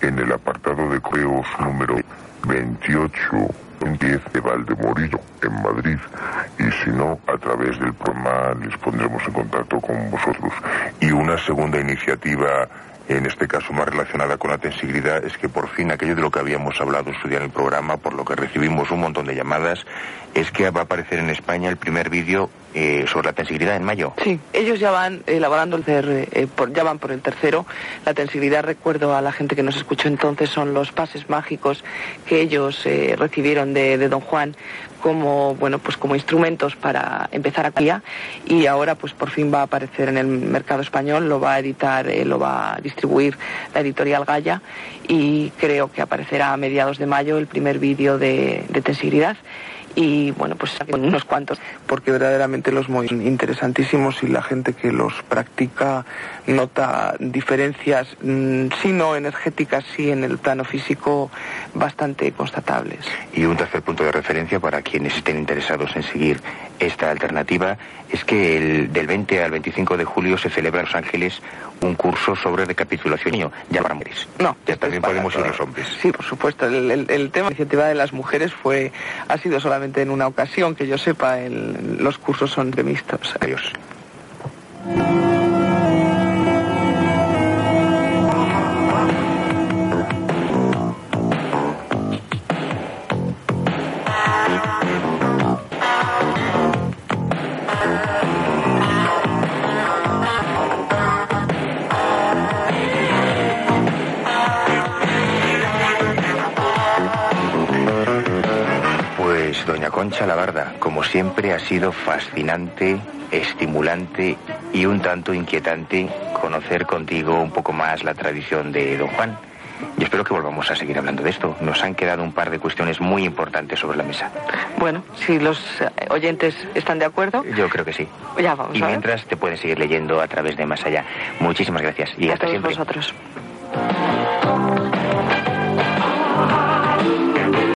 en el apartado de correos número 28 10 de Valdemorillo, en Madrid. Y si no, a través del programa les pondremos en contacto con vosotros. Y una segunda iniciativa en este caso más relacionada con la tensibilidad, es que por fin aquello de lo que habíamos hablado en en el programa, por lo que recibimos un montón de llamadas, es que va a aparecer en España el primer vídeo eh, sobre la tensibilidad en mayo. Sí, ellos ya van elaborando el CR, eh, ya van por el tercero. La tensibilidad, recuerdo a la gente que nos escuchó entonces, son los pases mágicos que ellos eh, recibieron de Don Juan como bueno pues como instrumentos para empezar a criar y ahora pues por fin va a aparecer en el mercado español lo va a editar eh, lo va a distribuir la editorial Gaya y creo que aparecerá a mediados de mayo el primer vídeo de, de tensibilidad y bueno, pues con unos cuantos. Porque verdaderamente los muy interesantísimos y la gente que los practica nota diferencias, mmm, si no energéticas, sí en el plano físico, bastante constatables. Y un tercer punto de referencia para quienes estén interesados en seguir esta alternativa es que el, del 20 al 25 de julio se celebra en Los Ángeles un curso sobre recapitulación niño, ya para mujeres. No, ya también podemos ir los hombres. Sí, por supuesto. El, el, el, tema de la iniciativa de las mujeres fue ha sido solamente en una ocasión que yo sepa. Los cursos son de mixtos. Adiós. Concha Labarda, como siempre, ha sido fascinante, estimulante y un tanto inquietante conocer contigo un poco más la tradición de Don Juan. Y espero que volvamos a seguir hablando de esto. Nos han quedado un par de cuestiones muy importantes sobre la mesa. Bueno, si los oyentes están de acuerdo. Yo creo que sí. Ya vamos. Y mientras te puedes seguir leyendo a través de Más Allá. Muchísimas gracias y a hasta todos siempre. vosotros.